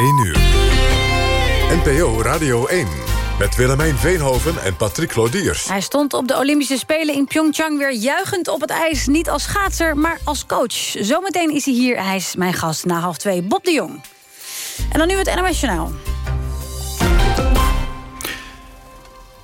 1 uur. NPO Radio 1. Met Willemijn Veenhoven en Patrick Lodiers. Hij stond op de Olympische Spelen in Pyeongchang weer juichend op het ijs. Niet als schaatser, maar als coach. Zometeen is hij hier. Hij is mijn gast na half twee, Bob de Jong. En dan nu het NOS Journaal.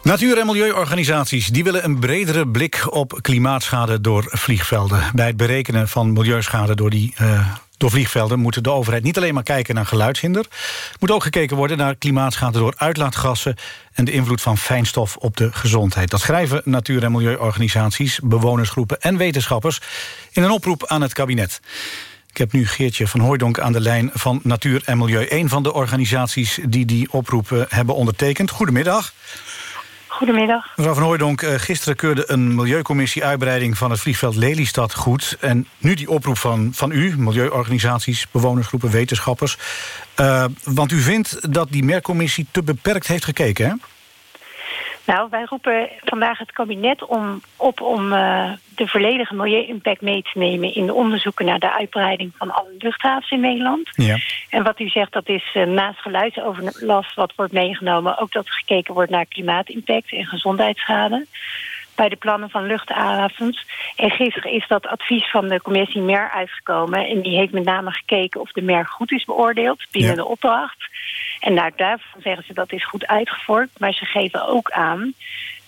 Natuur- en milieuorganisaties die willen een bredere blik op klimaatschade door vliegvelden. Bij het berekenen van milieuschade door, die, uh, door vliegvelden... moet de overheid niet alleen maar kijken naar geluidshinder. Er moet ook gekeken worden naar klimaatschade door uitlaatgassen... en de invloed van fijnstof op de gezondheid. Dat schrijven natuur- en milieuorganisaties, bewonersgroepen en wetenschappers... in een oproep aan het kabinet. Ik heb nu Geertje van Hooijdonk aan de lijn van Natuur en Milieu. Een van de organisaties die die oproep hebben ondertekend. Goedemiddag. Goedemiddag. Mevrouw van Hooijdonk, eh, gisteren keurde een milieucommissie uitbreiding van het vliegveld Lelystad goed. En nu die oproep van, van u, milieuorganisaties, bewonersgroepen, wetenschappers. Uh, want u vindt dat die merkcommissie te beperkt heeft gekeken, hè? Nou, wij roepen vandaag het kabinet om, op om uh, de volledige milieu-impact mee te nemen... in de onderzoeken naar de uitbreiding van alle luchthavens in Nederland. Ja. En wat u zegt, dat is uh, naast geluidsoverlast wat wordt meegenomen... ook dat er gekeken wordt naar klimaatimpact en gezondheidsschade bij de plannen van luchthavens. En gisteren is dat advies van de commissie MER uitgekomen. En die heeft met name gekeken of de MER goed is beoordeeld binnen Ja. de opdracht. En nou, daarvan zeggen ze dat is goed uitgevoerd. Maar ze geven ook aan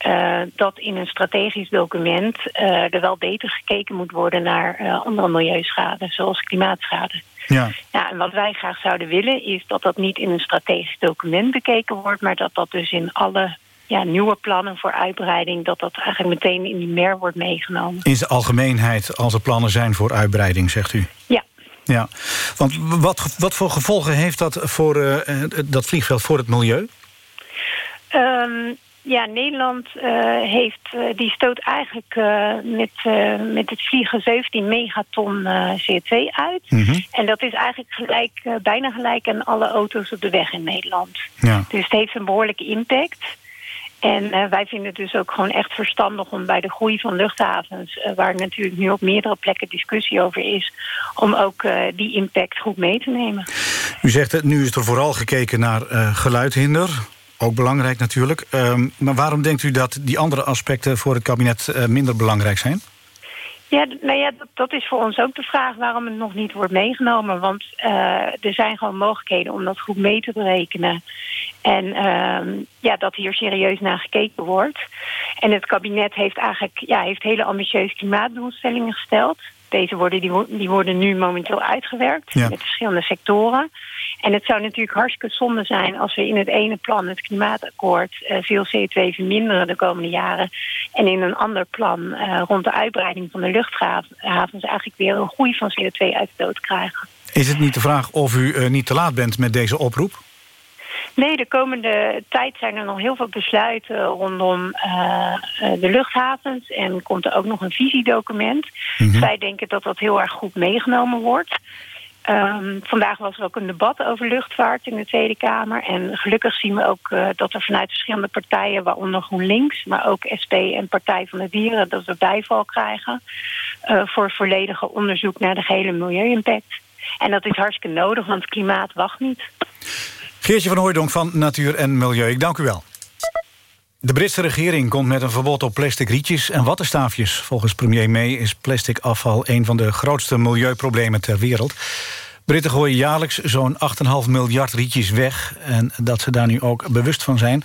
uh, dat in een strategisch document uh, er wel beter gekeken moet worden naar uh, andere milieuschade, zoals klimaatschade. Ja. Ja, en wat wij graag zouden willen is dat dat niet in een strategisch document bekeken wordt, maar dat dat dus in alle ja, nieuwe plannen voor uitbreiding, dat dat eigenlijk meteen in die MER wordt meegenomen. In zijn algemeenheid, als er plannen zijn voor uitbreiding, zegt u? Ja. Ja, want wat, wat voor gevolgen heeft dat voor uh, dat vliegveld voor het milieu? Um, ja, Nederland uh, heeft, uh, die stoot eigenlijk uh, met, met het vliegen 17 megaton CO2 uit. Mhm. Mm -hmm. En dat is eigenlijk gelijk, bijna gelijk aan alle auto's op de weg in Nederland. Ja. Dus het heeft een behoorlijke impact. En uh, wij vinden het dus ook gewoon echt verstandig om bij de groei van luchthavens... Uh, waar natuurlijk nu op meerdere plekken discussie over is... om ook uh, die impact goed mee te nemen. U zegt, het, nu is er vooral gekeken naar geluidhinder. Ook belangrijk natuurlijk. Um, maar waarom denkt u dat die andere aspecten voor het kabinet minder belangrijk zijn? Ja, nou ja, dat, is voor ons ook de vraag waarom het nog niet wordt meegenomen. Want uh, er zijn gewoon mogelijkheden om dat goed mee te berekenen. En uh, ja, dat hier serieus naar gekeken wordt. En het kabinet heeft eigenlijk ja, heeft hele ambitieuze klimaatdoelstellingen gesteld. Deze worden, die, die worden nu momenteel uitgewerkt ja. met verschillende sectoren. En het zou natuurlijk hartstikke zonde zijn als we in het ene plan, het klimaatakkoord, uh, veel CO2 verminderen de komende jaren. En in een ander plan uh, rond de uitbreiding van de luchthavens eigenlijk weer een groei van CO2-uitstoot krijgen. Is het niet de vraag of u uh, niet te laat bent met deze oproep? Nee, de komende tijd zijn er nog heel veel besluiten rondom uh, de luchthavens. En komt er ook nog een visiedocument. Mm -hmm. Wij denken dat dat heel erg goed meegenomen wordt. Um, vandaag was er ook een debat over luchtvaart in de Tweede Kamer. En gelukkig zien we ook uh, dat er vanuit verschillende partijen, waaronder GroenLinks, maar ook SP en Partij van de Dieren, dat we bijval krijgen uh, voor volledige onderzoek naar de gehele milieu-impact. En dat is hartstikke nodig, want het klimaat wacht niet. Geertje van Hooijdonk van Natuur en Milieu, ik dank u wel. De Britse regering komt met een verbod op plastic rietjes en wattenstaafjes. Volgens premier May is plastic afval een van de grootste milieuproblemen ter wereld. Britten gooien jaarlijks zo'n 8,5 miljard rietjes weg. En dat ze daar nu ook bewust van zijn...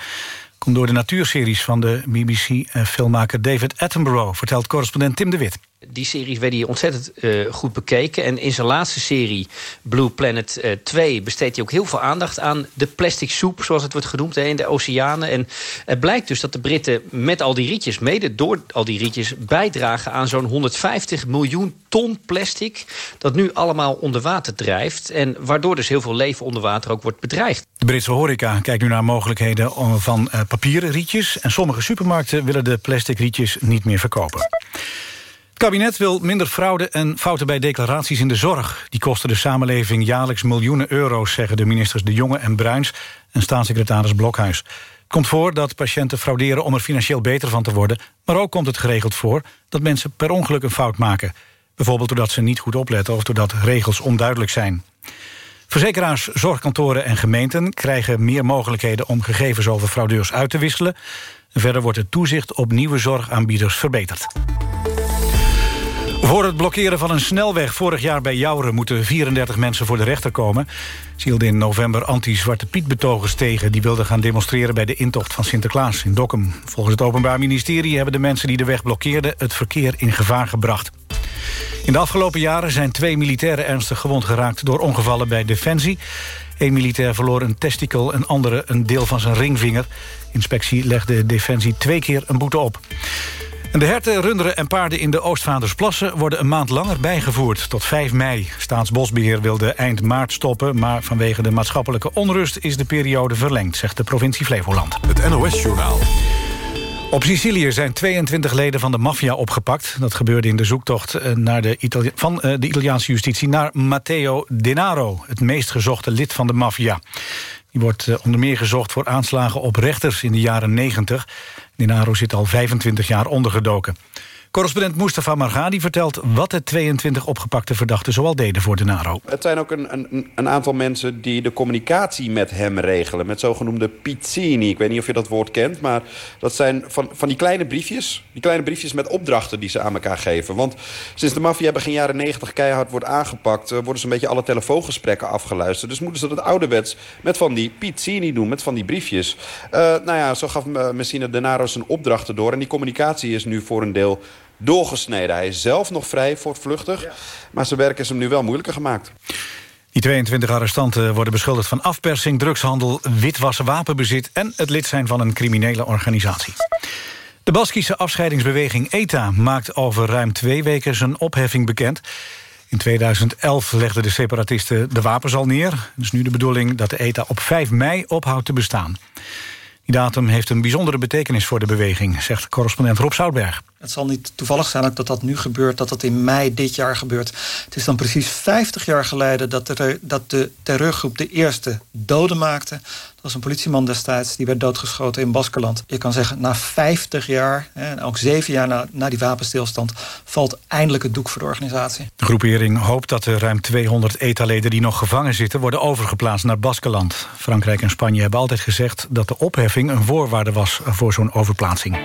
komt door de natuurseries van de BBC-filmmaker David Attenborough... vertelt correspondent Tim de Wit. Die series werden hier ontzettend uh, goed bekeken. En in zijn laatste serie, Blue Planet uh, 2... besteedt hij ook heel veel aandacht aan de plastic soep... zoals het wordt genoemd hè, in de oceanen. En het blijkt dus dat de Britten met al die rietjes... mede door al die rietjes bijdragen aan zo'n 150 miljoen ton plastic... dat nu allemaal onder water drijft. En waardoor dus heel veel leven onder water ook wordt bedreigd. De Britse horeca kijkt nu naar mogelijkheden van uh, papieren rietjes. En sommige supermarkten willen de plastic rietjes niet meer verkopen. Het kabinet wil minder fraude en fouten bij declaraties in de zorg. Die kosten de samenleving jaarlijks miljoenen euro's... zeggen de ministers De Jonge en Bruins en staatssecretaris Blokhuis. Het komt voor dat patiënten frauderen om er financieel beter van te worden... maar ook komt het geregeld voor dat mensen per ongeluk een fout maken. Bijvoorbeeld doordat ze niet goed opletten... of doordat regels onduidelijk zijn. Verzekeraars, zorgkantoren en gemeenten krijgen meer mogelijkheden om gegevens over fraudeurs uit te wisselen. Verder wordt het toezicht op nieuwe zorgaanbieders verbeterd. Voor het blokkeren van een snelweg vorig jaar bij Jouren... moeten 34 mensen voor de rechter komen. Ze hielden in november anti-Zwarte Piet-betogers tegen... die wilden gaan demonstreren bij de intocht van Sinterklaas in Dokkum. Volgens het Openbaar Ministerie hebben de mensen die de weg blokkeerden... het verkeer in gevaar gebracht. In de afgelopen jaren zijn twee militairen ernstig gewond geraakt... door ongevallen bij Defensie. Eén militair verloor een testikel, een andere een deel van zijn ringvinger. Inspectie legde Defensie twee keer een boete op. En de herten, runderen en paarden in de Oostvaardersplassen... worden een maand langer bijgevoerd, tot 5 mei. Staatsbosbeheer wilde eind maart stoppen... maar vanwege de maatschappelijke onrust is de periode verlengd... zegt de provincie Flevoland. Het NOS-journaal. Op Sicilië zijn 22 leden van de maffia opgepakt. Dat gebeurde in de zoektocht eh, naar de Itali van eh, de Italiaanse justitie... naar Matteo Denaro, het meest gezochte lid van de maffia. Die wordt eh, onder meer gezocht voor aanslagen op rechters in de jaren 90. Denaro zit al 25 jaar ondergedoken. Correspondent Mustafa Margadi vertelt wat de 22 opgepakte verdachten zoal deden voor de NARO. Het zijn ook een, een, een, aantal mensen die de communicatie met hem regelen. Met zogenoemde pizzini. Ik weet niet of je dat woord kent, maar dat zijn van, van die kleine briefjes. Die kleine briefjes met opdrachten die ze aan elkaar geven. Want sinds de maffia begin jaren 90 keihard wordt aangepakt... Eh, worden ze een beetje alle telefoongesprekken afgeluisterd. Dus moeten ze dat ouderwets met van die pizzini doen, met van die briefjes. Uh, nou ja, zo gaf uh, Messina Denaro zijn opdrachten door. En die communicatie is nu voor een deel doorgesneden. Hij is zelf nog vrij voortvluchtig, maar zijn werk is hem nu wel moeilijker gemaakt. Die 22 arrestanten worden beschuldigd van afpersing, drugshandel, witwassen, wapenbezit en het lid zijn van een criminele organisatie. De Baskische afscheidingsbeweging ETA maakt over ruim twee weken zijn opheffing bekend. In 2011 legden de separatisten de wapens al neer. Het is nu de bedoeling dat de ETA op 5 mei ophoudt te bestaan. Die datum heeft een bijzondere betekenis voor de beweging, zegt correspondent Rob Zoutberg. Het zal niet toevallig zijn dat dat nu gebeurt, dat dat in mei dit jaar gebeurt. Het is dan precies 50 jaar geleden dat dat de terreurgroep de eerste doden maakte. Was een politieman destijds, die werd doodgeschoten in Baskerland. Je kan zeggen, na 50 jaar, en ook zeven jaar na, na die wapenstilstand... valt eindelijk het doek voor de organisatie. De groepering hoopt dat de ruim 200 ETA-leden die nog gevangen zitten... worden overgeplaatst naar Baskerland. Frankrijk en Spanje hebben altijd gezegd dat de opheffing een voorwaarde was voor zo'n overplaatsing.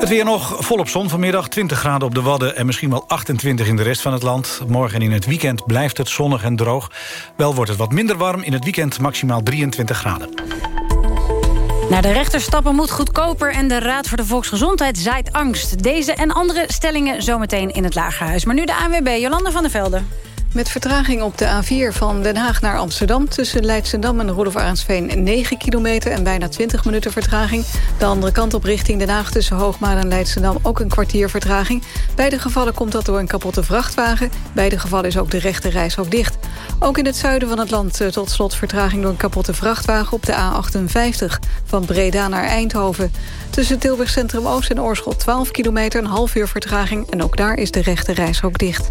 Het weer nog volop zon vanmiddag. 20 graden op de Wadden en misschien wel 28 in de rest van het land. Morgen in het weekend blijft het zonnig en droog. Wel wordt het wat minder warm. In het weekend maximaal 23 graden. Naar de rechter stappen moet goedkoper... en de Raad voor de Volksgezondheid zaait angst. Deze en andere stellingen zometeen in het Lagerhuis. Maar nu de ANWB, Jolande van der Velde. Met vertraging op de A4 van Den Haag naar Amsterdam... tussen Leidsendam en Roelof Arendsveen 9 kilometer... en bijna 20 minuten vertraging. De andere kant op richting Den Haag tussen Hoogmaar en Leidsendam... ook een kwartier vertraging. Beide gevallen komt dat door een kapotte vrachtwagen. Beide gevallen is ook de rechte reis ook dicht. Ook in het zuiden van het land eh, tot slot vertraging... door een kapotte vrachtwagen op de A58 van Breda naar Eindhoven. Tussen Tilburg Centrum Oost en Oorschot 12 kilometer... een half uur vertraging en ook daar is de rechte reis ook dicht.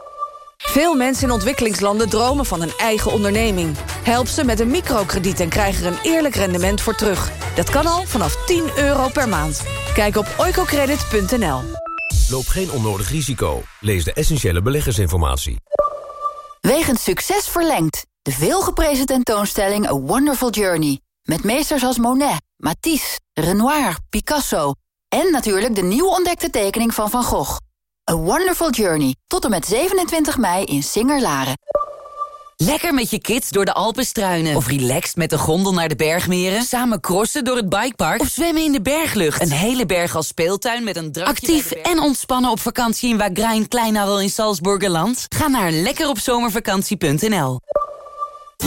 Veel mensen in ontwikkelingslanden dromen van een eigen onderneming. Help ze met een microkrediet en krijg er een eerlijk rendement voor terug. Dat kan al vanaf 10 euro per maand. Kijk op oicocredit.nl. Loop geen onnodig risico. Lees de essentiële beleggersinformatie. Wegens succes verlengd. De veelgeprezen tentoonstelling A Wonderful Journey. Met meesters als Monet, Matisse, Renoir, Picasso... en natuurlijk de nieuw ontdekte tekening van Van Gogh. A Wonderful Journey. Tot en met 27 mei in Singer-Laren. Lekker met je kids door de Alpen struinen. Of relaxed met de gondel naar de bergmeren. Samen crossen door het bikepark. Of zwemmen in de berglucht. Een hele berg als speeltuin met een drankje Actief en ontspannen op vakantie in Wagrain Kleinarel in Salzburgerland? Ga naar lekkeropzomervakantie.nl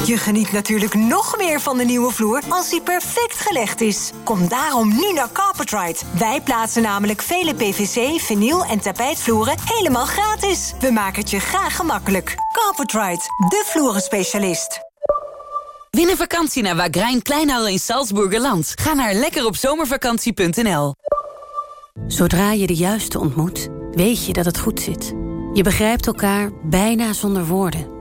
je geniet natuurlijk nog meer van de nieuwe vloer als die perfect gelegd is. Kom daarom nu naar Carpetride. Wij plaatsen namelijk vele PVC, vinyl en tapijtvloeren helemaal gratis. We maken het je graag gemakkelijk. Carpetride, de vloerenspecialist. Win een vakantie naar Wagrijn Kleinhal in Salzburgerland. Ga naar lekkeropzomervakantie.nl Zodra je de juiste ontmoet, weet je dat het goed zit. Je begrijpt elkaar bijna zonder woorden.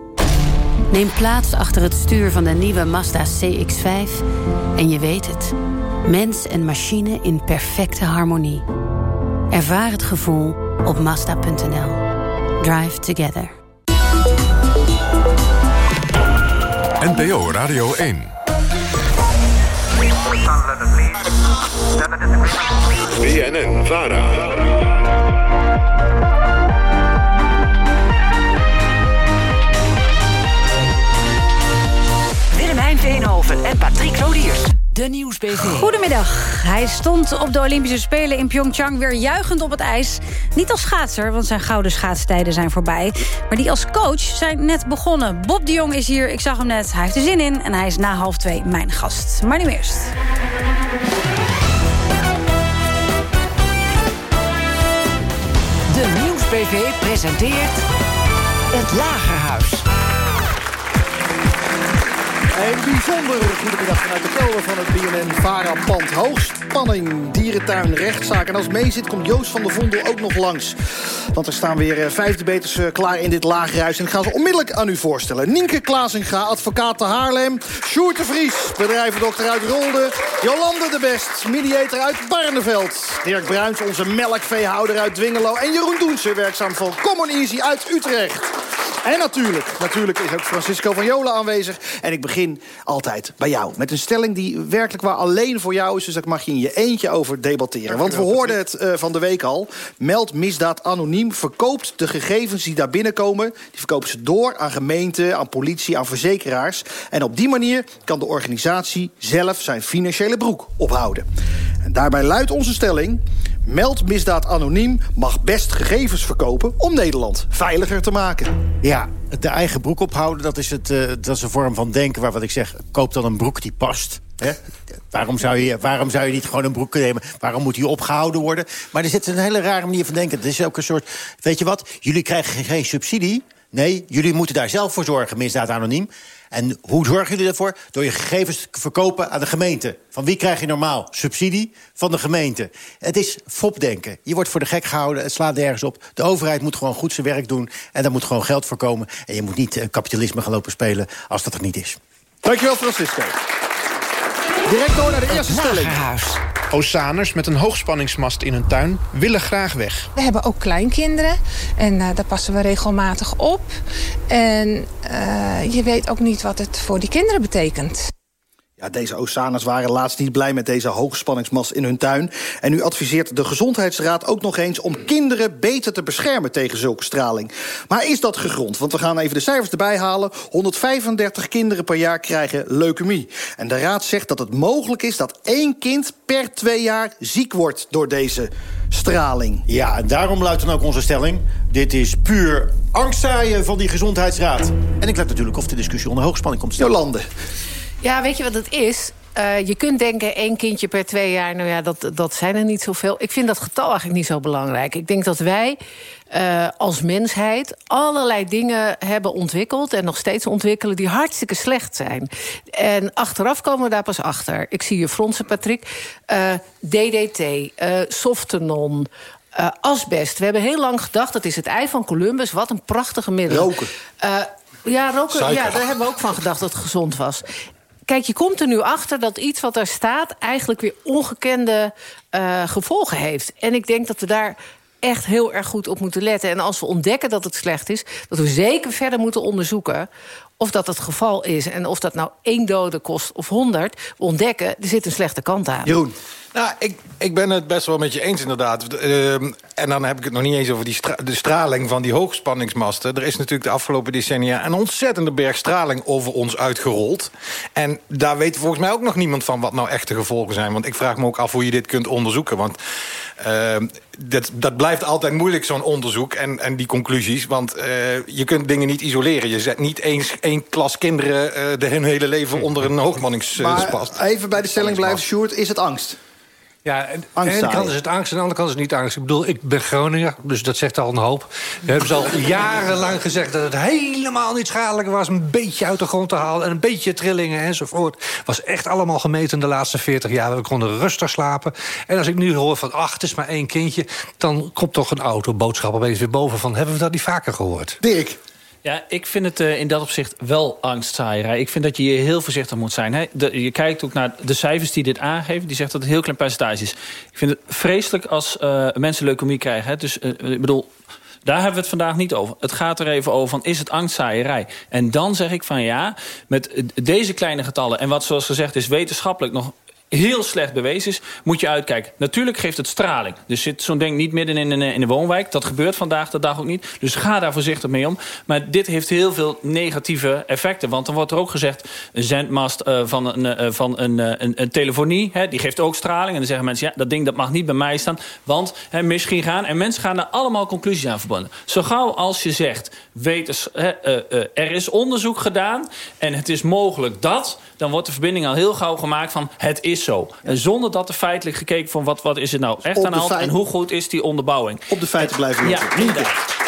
Neem plaats achter het stuur van de nieuwe Mazda CX-5 en je weet het. Mens en machine in perfecte harmonie. Ervaar het gevoel op Mazda.nl. Drive together. NPO Radio 1. BNN Vara. En Patrick Lodiers. De Nieuwsbv. Goedemiddag. Hij stond op de Olympische Spelen in Pyeongchang weer juichend op het ijs. Niet als schaatser, want zijn gouden schaatstijden zijn voorbij. Maar die als coach zijn net begonnen. Bob de Jong is hier, ik zag hem net. Hij heeft er zin in en hij is na half twee mijn gast. Maar nu eerst. De Nieuwsbv presenteert het Lagerhuis. Een bijzonder goedemiddag vanuit de kelder van het BNN Vara-pand. Hoogspanning, dierentuin, rechtszaak. En als het mee zit, komt Joost van der Vondel ook nog langs. Want er staan weer eh, vijf debaters eh, klaar in dit lagerhuis. En ik ga ze onmiddellijk aan u voorstellen. Nienke Klaasinga, advocaat te Haarlem. Sjoerd de Vries, bedrijvendokter uit Rolde. Jolande de Best, mediator uit Barneveld. Dirk Bruins, onze melkveehouder uit Dwingelo. En Jeroen Doensen, werkzaam voor Common Easy uit Utrecht. En natuurlijk, natuurlijk is ook Francisco van Jola aanwezig. En ik begin altijd bij jou. Met een stelling die werkelijk waar alleen voor jou is. Dus daar mag je in je eentje over debatteren. Want we hoorden het uh, van de week al. Meld misdaad anoniem verkoopt de gegevens die daar binnenkomen. Die verkopen ze door aan gemeenten, aan politie, aan verzekeraars. En op die manier kan de organisatie zelf zijn financiële broek ophouden. En daarbij luidt onze stelling... Meld misdaad anoniem mag best gegevens verkopen om Nederland veiliger te maken. Ja, de eigen broek ophouden, dat is, het, uh, dat is een vorm van denken... waar wat ik zeg, koop dan een broek die past. Hè? Waarom, zou je, waarom zou je niet gewoon een broek nemen? Waarom moet die opgehouden worden? Maar er zit een hele rare manier van denken. Het is ook een soort, weet je wat, jullie krijgen geen subsidie... Nee, jullie moeten daar zelf voor zorgen, misdaad anoniem. En hoe zorgen jullie ervoor? Door je gegevens te verkopen aan de gemeente. Van wie krijg je normaal? Subsidie van de gemeente. Het is fopdenken. Je wordt voor de gek gehouden, het slaat nergens op. De overheid moet gewoon goed zijn werk doen. En daar moet gewoon geld voor komen. En je moet niet uh, kapitalisme gaan lopen spelen als dat er niet is. Dankjewel, Francisco. Direct door naar de eerste stelling. Osaners met een hoogspanningsmast in hun tuin willen graag weg. We hebben ook kleinkinderen en uh, daar passen we regelmatig op. En uh, je weet ook niet wat het voor die kinderen betekent. Ja, deze Osaners waren laatst niet blij met deze hoogspanningsmast in hun tuin. En nu adviseert de Gezondheidsraad ook nog eens... om kinderen beter te beschermen tegen zulke straling. Maar is dat gegrond? Want we gaan even de cijfers erbij halen. 135 kinderen per jaar krijgen leukemie. En de raad zegt dat het mogelijk is dat één kind per twee jaar ziek wordt... door deze straling. Ja, en daarom luidt dan ook onze stelling... dit is puur angstzaaien van die Gezondheidsraad. En ik let natuurlijk of de discussie onder hoogspanning komt te staan. Jolande. Ja, weet je wat het is? Uh, je kunt denken, één kindje per twee jaar, nou ja, dat, dat zijn er niet zoveel. Ik vind dat getal eigenlijk niet zo belangrijk. Ik denk dat wij uh, als mensheid allerlei dingen hebben ontwikkeld... en nog steeds ontwikkelen die hartstikke slecht zijn. En achteraf komen we daar pas achter. Ik zie je fronsen, Patrick. Uh, DDT, softenon... Asbest. We hebben heel lang gedacht, dat is het ei van Columbus. Wat een prachtige middel. Roken. ja, roken, ja, daar hebben we ook van gedacht dat het gezond was. Kijk, je komt er nu achter dat iets wat daar staat... eigenlijk weer ongekende uh, gevolgen heeft. En ik denk dat we daar echt heel erg goed op moeten letten. En als we ontdekken dat het slecht is... dat we zeker verder moeten onderzoeken of dat het geval is. En of dat nou één dode kost of honderd. We ontdekken, er zit een slechte kant aan. Jeroen. Nou, ik, ik ben het best wel met je eens inderdaad. Uh, en dan heb ik het nog niet eens over die stra de straling van die hoogspanningsmasten. Er is natuurlijk de afgelopen decennia een ontzettende berg straling over ons uitgerold. En daar weet volgens mij ook nog niemand van wat nou echte gevolgen zijn. Want ik vraag me ook af hoe je dit kunt onderzoeken. Want uh, dat, dat blijft altijd moeilijk, zo'n onderzoek en, en die conclusies. Want uh, je kunt dingen niet isoleren. Je zet niet eens één klas kinderen uh, de hun hele leven onder een hoogspanningsmast. Maar even bij de stelling blijven, Sjoerd, is het angst? Ja, en aan de ene kant is het angst, aan de andere kant is het niet angst. Ik bedoel, ik ben Groninger, dus dat zegt al een hoop. We hebben ze al jarenlang gezegd dat het helemaal niet schadelijk was... een beetje uit de grond te halen en een beetje trillingen enzovoort. was echt allemaal gemeten de laatste 40 jaar. We konden rustig slapen. En als ik nu hoor van, ach, het is maar één kindje... dan komt toch een auto boodschap opeens weer boven van... hebben we dat niet vaker gehoord? Dirk. Ja, ik vind het uh, in dat opzicht wel angstzaaierij. Ik vind dat je hier heel voorzichtig moet zijn. Hè? Je kijkt ook naar de cijfers die dit aangeven. Die zegt dat het een heel klein percentage is. Ik vind het vreselijk als uh, mensen leukemie krijgen. Hè? Dus uh, ik bedoel, daar hebben we het vandaag niet over. Het gaat er even over van, is het angstzaaierij? En dan zeg ik van ja, met deze kleine getallen... en wat zoals gezegd is wetenschappelijk nog heel slecht bewezen is, moet je uitkijken. Natuurlijk geeft het straling. Dus zit zo'n ding niet midden in een, in een woonwijk. Dat gebeurt vandaag de dag ook niet. Dus ga daar voorzichtig mee om. Maar dit heeft heel veel negatieve effecten. Want dan wordt er ook gezegd... zendmast uh, van, een, uh, van een, een, telefonie, hè, die geeft ook straling. En dan zeggen mensen, ja, dat ding dat mag niet bij mij staan. Want hè, misschien gaan... en mensen gaan er allemaal conclusies aan verbonden. Zo gauw als je zegt... Wetens, er is onderzoek gedaan... en het is mogelijk dat... dan wordt de verbinding al heel gauw gemaakt van... het is zo. En zonder dat er feitelijk gekeken van wat, wat is het nou echt aan de hand... en hoe goed is die onderbouwing. Op de feiten blijven Ja,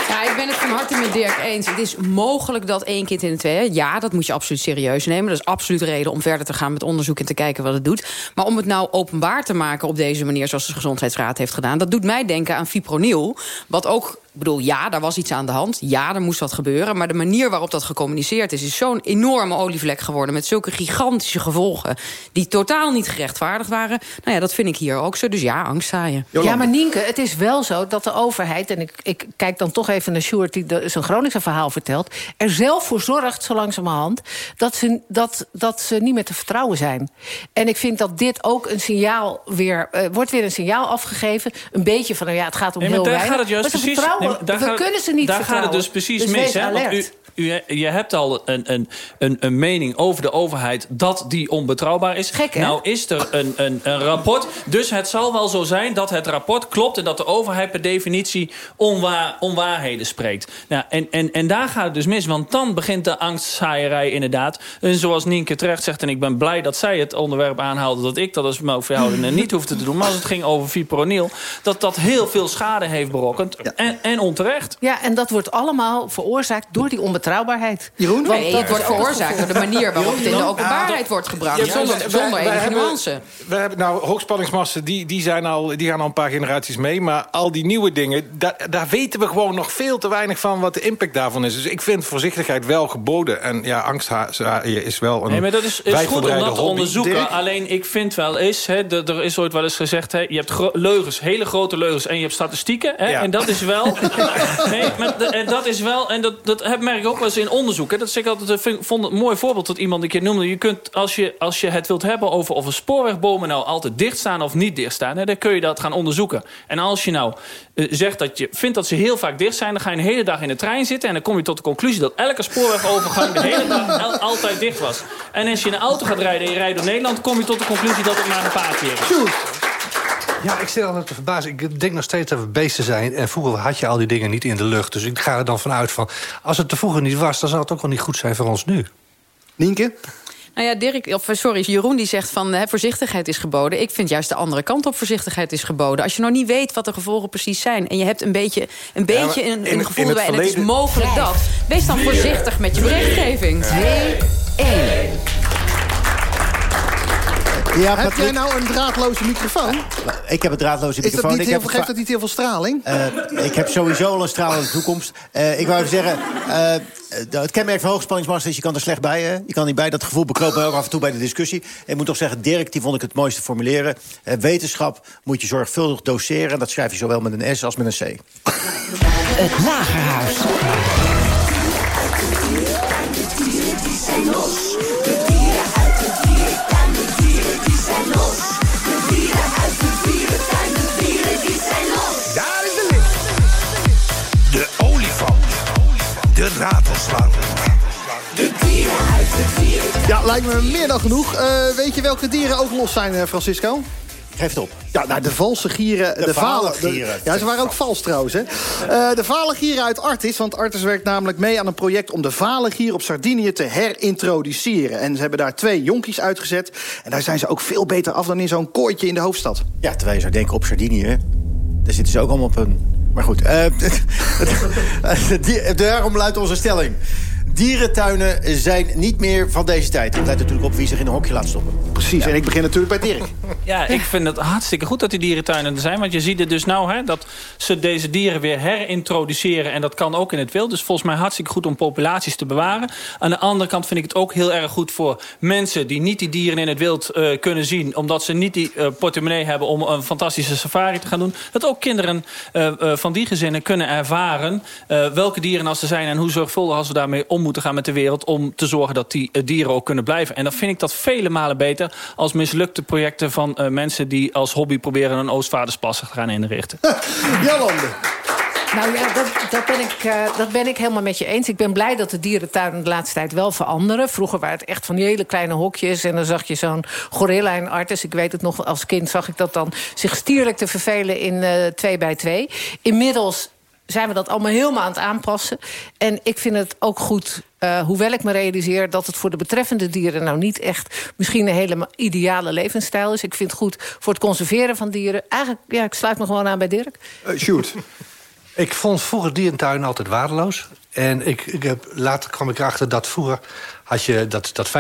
ja, ik ben het van harte met Dirk eens. Het is mogelijk dat één kind in de twee... Ja, dat moet je absoluut serieus nemen. Dat is absoluut reden om verder te gaan met onderzoek... en te kijken wat het doet. Maar om het nou openbaar te maken op deze manier... zoals de Gezondheidsraad heeft gedaan... dat doet mij denken aan fipronil. Wat ook ik bedoel, ja, daar was iets aan de hand. Ja, er moest wat gebeuren. Maar de manier waarop dat gecommuniceerd is... is zo'n enorme olievlek geworden... met zulke gigantische gevolgen... die totaal niet gerechtvaardigd waren. Nou ja, dat vind ik hier ook zo. Dus ja, angst zaaien. Ja, maar Nienke, het is wel zo dat de overheid... en ik, ik kijk dan toch even naar Sjoerd... die zijn Groningse verhaal vertelt... er zelf voor zorgt, zo langzamerhand... dat ze, dat, dat ze niet meer te vertrouwen zijn. En ik vind dat dit ook een signaal weer... Uh, wordt weer een signaal afgegeven. Een beetje van, nou ja, het gaat om nee, heel daar weinig. Gaat het juist precies, Nee, daar we gaat, kunnen ze niet daar vertrouwen. gaat het dus precies dus mis. Hè? U, je hebt al een, een, een, een mening over de overheid dat die onbetrouwbaar is. Gek, hè? nou is er een, een, een rapport. Dus het zal wel zo zijn dat het rapport klopt... en dat de overheid per definitie onwaar, onwaarheden spreekt. Nou, en, en, en daar gaat het dus mis. Want dan begint de angstzaaierij inderdaad. En zoals Nienke terecht zegt... en ik ben blij dat zij het onderwerp aanhaalde... dat ik dat als melkveehouder niet hoefde te doen. Maar als het ging over fipronil... dat dat heel veel schade heeft berokkend. En, en onterecht. Ja, en dat wordt allemaal veroorzaakt door die onbetrouwbaarheid. Jeroen? Want Nee, dat het wordt veroorzaakt door de manier waarop het in de openbaarheid wordt gebracht. Ja, zonder zonder wij enige nuance. We hebben nou hoogspanningsmassen, die, die, zijn al, die gaan al een paar generaties mee. Maar al die nieuwe dingen, daar, daar weten we gewoon nog veel te weinig van wat de impact daarvan is. Dus ik vind voorzichtigheid wel geboden. En ja, angst is wel een Nee, maar dat is, is goed om dat te onderzoeken. Dirk? Alleen ik vind wel eens, hè, er is ooit wel eens gezegd... Hè, je hebt leugens, hele grote leugens en je hebt statistieken. Hè, Ja. En dat is wel... nee, maar de- en dat is wel... En dat, dat heb- merk ik ook wel eens in onderzoek. Hè. Dat zeg ik altijd, ik vind- vond een mooi voorbeeld dat iemand een keer noemde. Je kunt, als je, als je het wilt hebben over of een spoorwegbomen nou altijd dicht staan of niet dicht staan... Hè, dan kun je dat gaan onderzoeken. En als je nou eh, zegt dat je vindt dat ze heel vaak dicht zijn... dan ga je een hele dag in de trein zitten... en dan kom je tot de conclusie dat elke spoorwegovergang... de hele dag altijd dicht was. En als je in een auto gaat rijden en je rijdt door Nederland... kom je tot de conclusie dat het maar een paar keer is. Ja, ik zit altijd te verbazen. Ik denk nog steeds dat we beesten zijn. En vroeger had je al die dingen niet in de lucht. Dus ik ga er dan vanuit van... als het te vroeger niet was, dan zou het ook wel niet goed zijn voor ons nu. Nienke? Nou ja, Dirk, of eh, sorry, Jeroen die zegt van hè, voorzichtigheid is geboden. Ik vind juist de andere kant op voorzichtigheid is geboden. Als je nog niet weet wat de gevolgen precies zijn... en je hebt een beetje een, Ja, beetje een, in- een gevoel erbij... en het is mogelijk dat. Wees dan voorzichtig met je berichtgeving. 2, 1. Ja, Heb Patrick, jij nou een draadloze microfoon? ik heb een draadloze Is dat microfoon. niet ik heel, heb geeft dat niet heel veel straling? Eh, ik heb sowieso al een stralende toekomst. Eh, ik wou even zeggen, eh, het kenmerk van hoogspanningsmasten is... je kan er slecht bij, hè? je kan niet bij. Dat gevoel bekroopt mij ook af en toe bij de discussie. Ik moet toch zeggen, Dirk, die vond ik het mooiste formuleren. Eh, wetenschap moet je zorgvuldig doseren. Dat schrijf je zowel met een S als met een C. Het Lagerhuis. Ratelslang. De dieren uit het dieren. Ja, lijkt me meer dan genoeg. Eh, weet je welke dieren ook los zijn, eh, Francisco? Geef het op. Ja, nou, de valse gieren... De vale valen- de- gieren. ja, ze waren ook vals trouwens, hè. Eh, de vale gieren uit Artis, want Artis werkt namelijk mee aan een project... om de vale gier op Sardinië te herintroduceren. En ze hebben daar twee jonkies uitgezet. En daar zijn ze ook veel beter af dan in zo'n kooitje in de hoofdstad. Ja, terwijl je zou denken op Sardinië... daar zitten ze ook allemaal op een... Maar goed, eh, die- daarom luidt onze stelling. Dierentuinen zijn niet meer van deze tijd. Dat leidt natuurlijk op wie zich in een hokje laat stoppen. Precies, en ik begin natuurlijk bij Dirk. Ja, ik vind het hartstikke goed dat die dierentuinen er zijn. Want je ziet het dus nou, hè, dat ze deze dieren weer herintroduceren. En dat kan ook in het wild. Dus volgens mij hartstikke goed om populaties te bewaren. Aan de andere kant vind ik het ook heel erg goed voor mensen... die niet die dieren in het wild eh, kunnen zien. Omdat ze niet die eh, portemonnee hebben om een fantastische safari te gaan doen. Dat ook kinderen eh, van die gezinnen kunnen ervaren... eh, welke dieren als er zijn en hoe zorgvuldig als we daarmee om moeten gaan met de wereld... om te zorgen dat die eh, dieren ook kunnen blijven. En dan vind ik dat vele malen beter... als mislukte projecten van eh, mensen die als hobby proberen... een Oostvaardersplassen te gaan inrichten. Jolande. Nou ja, dat, dat, ben ik, eh, dat ben ik helemaal met je eens. Ik ben blij dat de dierentuinen de laatste tijd wel veranderen. Vroeger waren het echt van die hele kleine hokjes... en dan zag je zo'n gorilla in Artis. Ik weet het nog, als kind zag ik dat dan zich stierlijk te vervelen in eh, twee bij twee. Inmiddels zijn we dat allemaal helemaal aan het aanpassen. En ik vind het ook goed, eh, hoewel ik me realiseer... dat het voor de betreffende dieren nou niet echt... misschien een hele ideale levensstijl is. Ik vind het goed voor het conserveren van dieren. Eigenlijk, ja, ik sluit me gewoon aan bij Dirk. Uh, Sjoerd. Ik vond vroeger dierentuinen altijd waardeloos. En ik, ik heb, later kwam ik erachter dat vroeger had je dat, dat 95%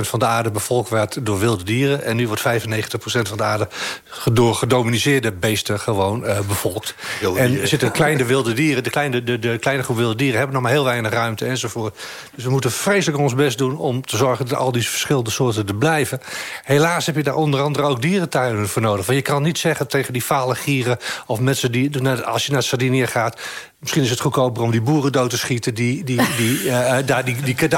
van de aarde bevolkt werd door wilde dieren. En nu wordt 95% van de aarde door gedominiceerde beesten gewoon uh, bevolkt. Wilde en dieren. er zitten kleine wilde dieren. De kleine, de, de kleine groep wilde dieren hebben nog maar heel weinig ruimte enzovoort. Dus we moeten vreselijk ons best doen om te zorgen dat al die verschillende soorten er blijven. Helaas heb je daar onder andere ook dierentuinen voor nodig. Want je kan niet zeggen tegen die fale gieren of mensen die, als je naar Sardinië gaat... Misschien is het goedkoper om die boeren dood te schieten... die, die, die, uh, daar die, die, die,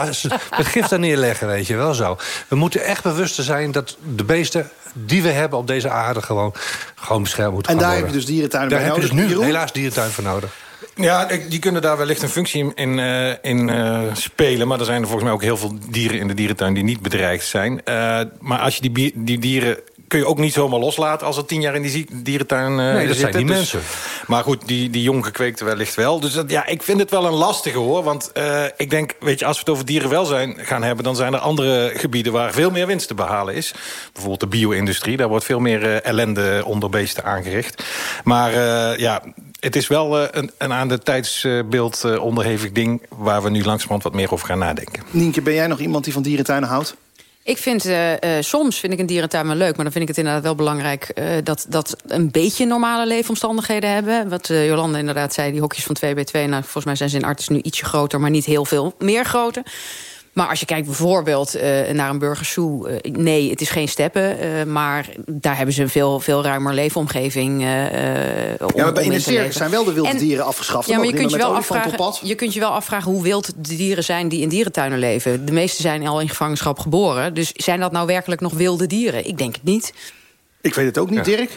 het gif daar neerleggen, weet je wel zo. We moeten echt bewust zijn dat de beesten die we hebben op deze aarde... gewoon, gewoon beschermd moeten En daar worden. heb je dus dierentuinen Daar bij heb je nodig. dus nu helaas dierentuin voor nodig. Ja, die kunnen daar wellicht een functie in, uh, in uh, spelen. Maar er zijn er volgens mij ook heel veel dieren in de dierentuin... die niet bedreigd zijn. Uh, maar als je die, die dieren kun je ook niet zomaar loslaten als er tien jaar in die dierentuin uh, Nee, dat zitten. zijn die Dus- mensen. Maar goed, die, die jong gekweekte wellicht wel. Dus dat, ja, ik vind het wel een lastige hoor. Want uh, ik denk, weet je, als we het over dierenwelzijn gaan hebben... dan zijn er andere gebieden waar veel meer winst te behalen is. Bijvoorbeeld de bio-industrie. Daar wordt veel meer uh, ellende onder beesten aangericht. Maar uh, ja... Het is wel een, een aan de tijdsbeeld onderhevig ding... waar we nu langzamerhand wat meer over gaan nadenken. Nienke, ben jij nog iemand die van dierentuinen houdt? Ik vind, uh, uh, soms vind ik een dierentuin wel leuk... maar dan vind ik het inderdaad wel belangrijk... Uh, dat, dat een beetje normale leefomstandigheden hebben. Wat Jolanda inderdaad zei, die hokjes van 2 bij 2... Nou, volgens mij zijn ze in Artis nu ietsje groter... maar niet heel veel meer groter. Maar als je kijkt bijvoorbeeld naar een burgersoe... nee, het is geen steppen, maar daar hebben ze een veel, veel ruimer leefomgeving. om, ja, maar in circus zijn wel de wilde En- dieren afgeschaft. Ja, maar je kunt je, wel afvragen, je kunt je wel afvragen hoe wild de dieren zijn die in dierentuinen leven. De meeste zijn al in gevangenschap geboren. Dus zijn dat nou werkelijk nog wilde dieren? Ik denk het niet. Ik weet het ook niet, Dirk.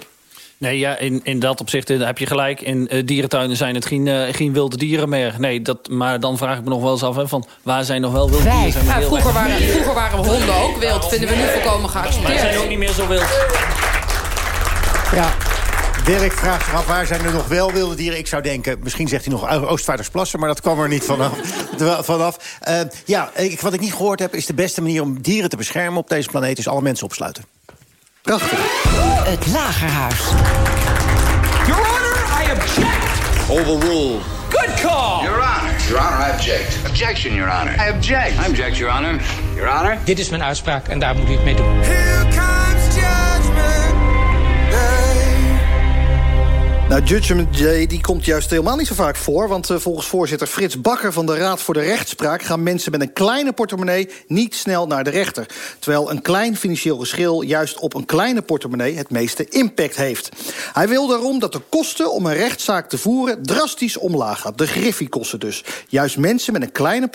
Nee, ja, in, in dat opzicht eh, heb je gelijk. In uh, dierentuinen zijn het geen, uh, geen wilde dieren meer. Nee, dat, maar dan vraag ik me nog wel eens af... Hè, van, waar zijn nog wel wilde dieren? Zijn er Ja, vroeger, waren, vroeger waren honden ook wild. Vinden we nu volkomen Maar geaccepteerd. zijn ook niet meer zo wild. Ja. Dirk vraagt zich af, waar zijn er nog wel wilde dieren? Ik zou denken, misschien zegt hij nog Oostvaardersplassen... maar dat kwam er niet vanaf. vanaf. Uh, ja, ik, wat ik niet gehoord heb, is de beste manier om dieren te beschermen op deze planeet... is alle mensen opsluiten. Prachtig. Het Lagerhuis. Your Honor, I object. Overruled. Good call. Your Honor. Your Honor, I object. Objection, Your Honor. I object. I object, Your Honor. Your Honor. Dit is mijn uitspraak en daar moet u het mee doen. Nou, Judgment Day die komt juist helemaal niet zo vaak voor... want uh, volgens voorzitter Frits Bakker van de Raad voor de Rechtspraak... gaan mensen met een kleine portemonnee niet snel naar de rechter. Terwijl een klein financieel geschil juist op een kleine portemonnee... het meeste impact heeft. Hij wil daarom dat de kosten om een rechtszaak te voeren... drastisch omlaag gaat, de griffiekosten dus. Juist mensen met een kleine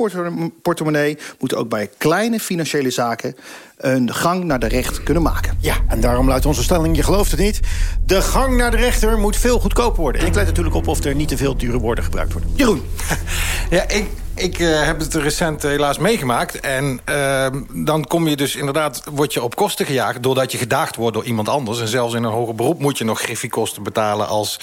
portemonnee... moeten ook bij kleine financiële zaken een gang naar de recht kunnen maken. Ja, en daarom luidt onze stelling, je gelooft het niet... de gang naar de rechter moet veel goedkoper worden. En ik let natuurlijk op of er niet te veel dure woorden gebruikt worden. Jeroen. Ja, ik ik eh, heb het recent helaas meegemaakt. En ehm, dan kom je dus inderdaad, word je op kosten gejaagd... doordat je gedaagd wordt door iemand anders. En zelfs in een hoger beroep moet je nog griffiekosten betalen... Als,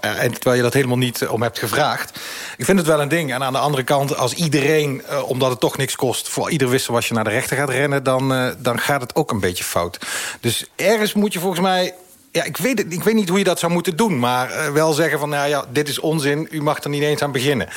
eh, en terwijl je dat helemaal niet om hebt gevraagd. Ik vind het wel een ding. En aan de andere kant, als iedereen, eh, omdat het toch niks kost... voor ieder wisselwasje naar de rechter gaat rennen... Dan, eh, dan gaat het ook een beetje fout. Dus ergens moet je volgens mij ja, ik weet, het, ik weet niet hoe je dat zou moeten doen. Maar eh, wel zeggen van, nou ja, dit is onzin. U mag er niet eens aan beginnen.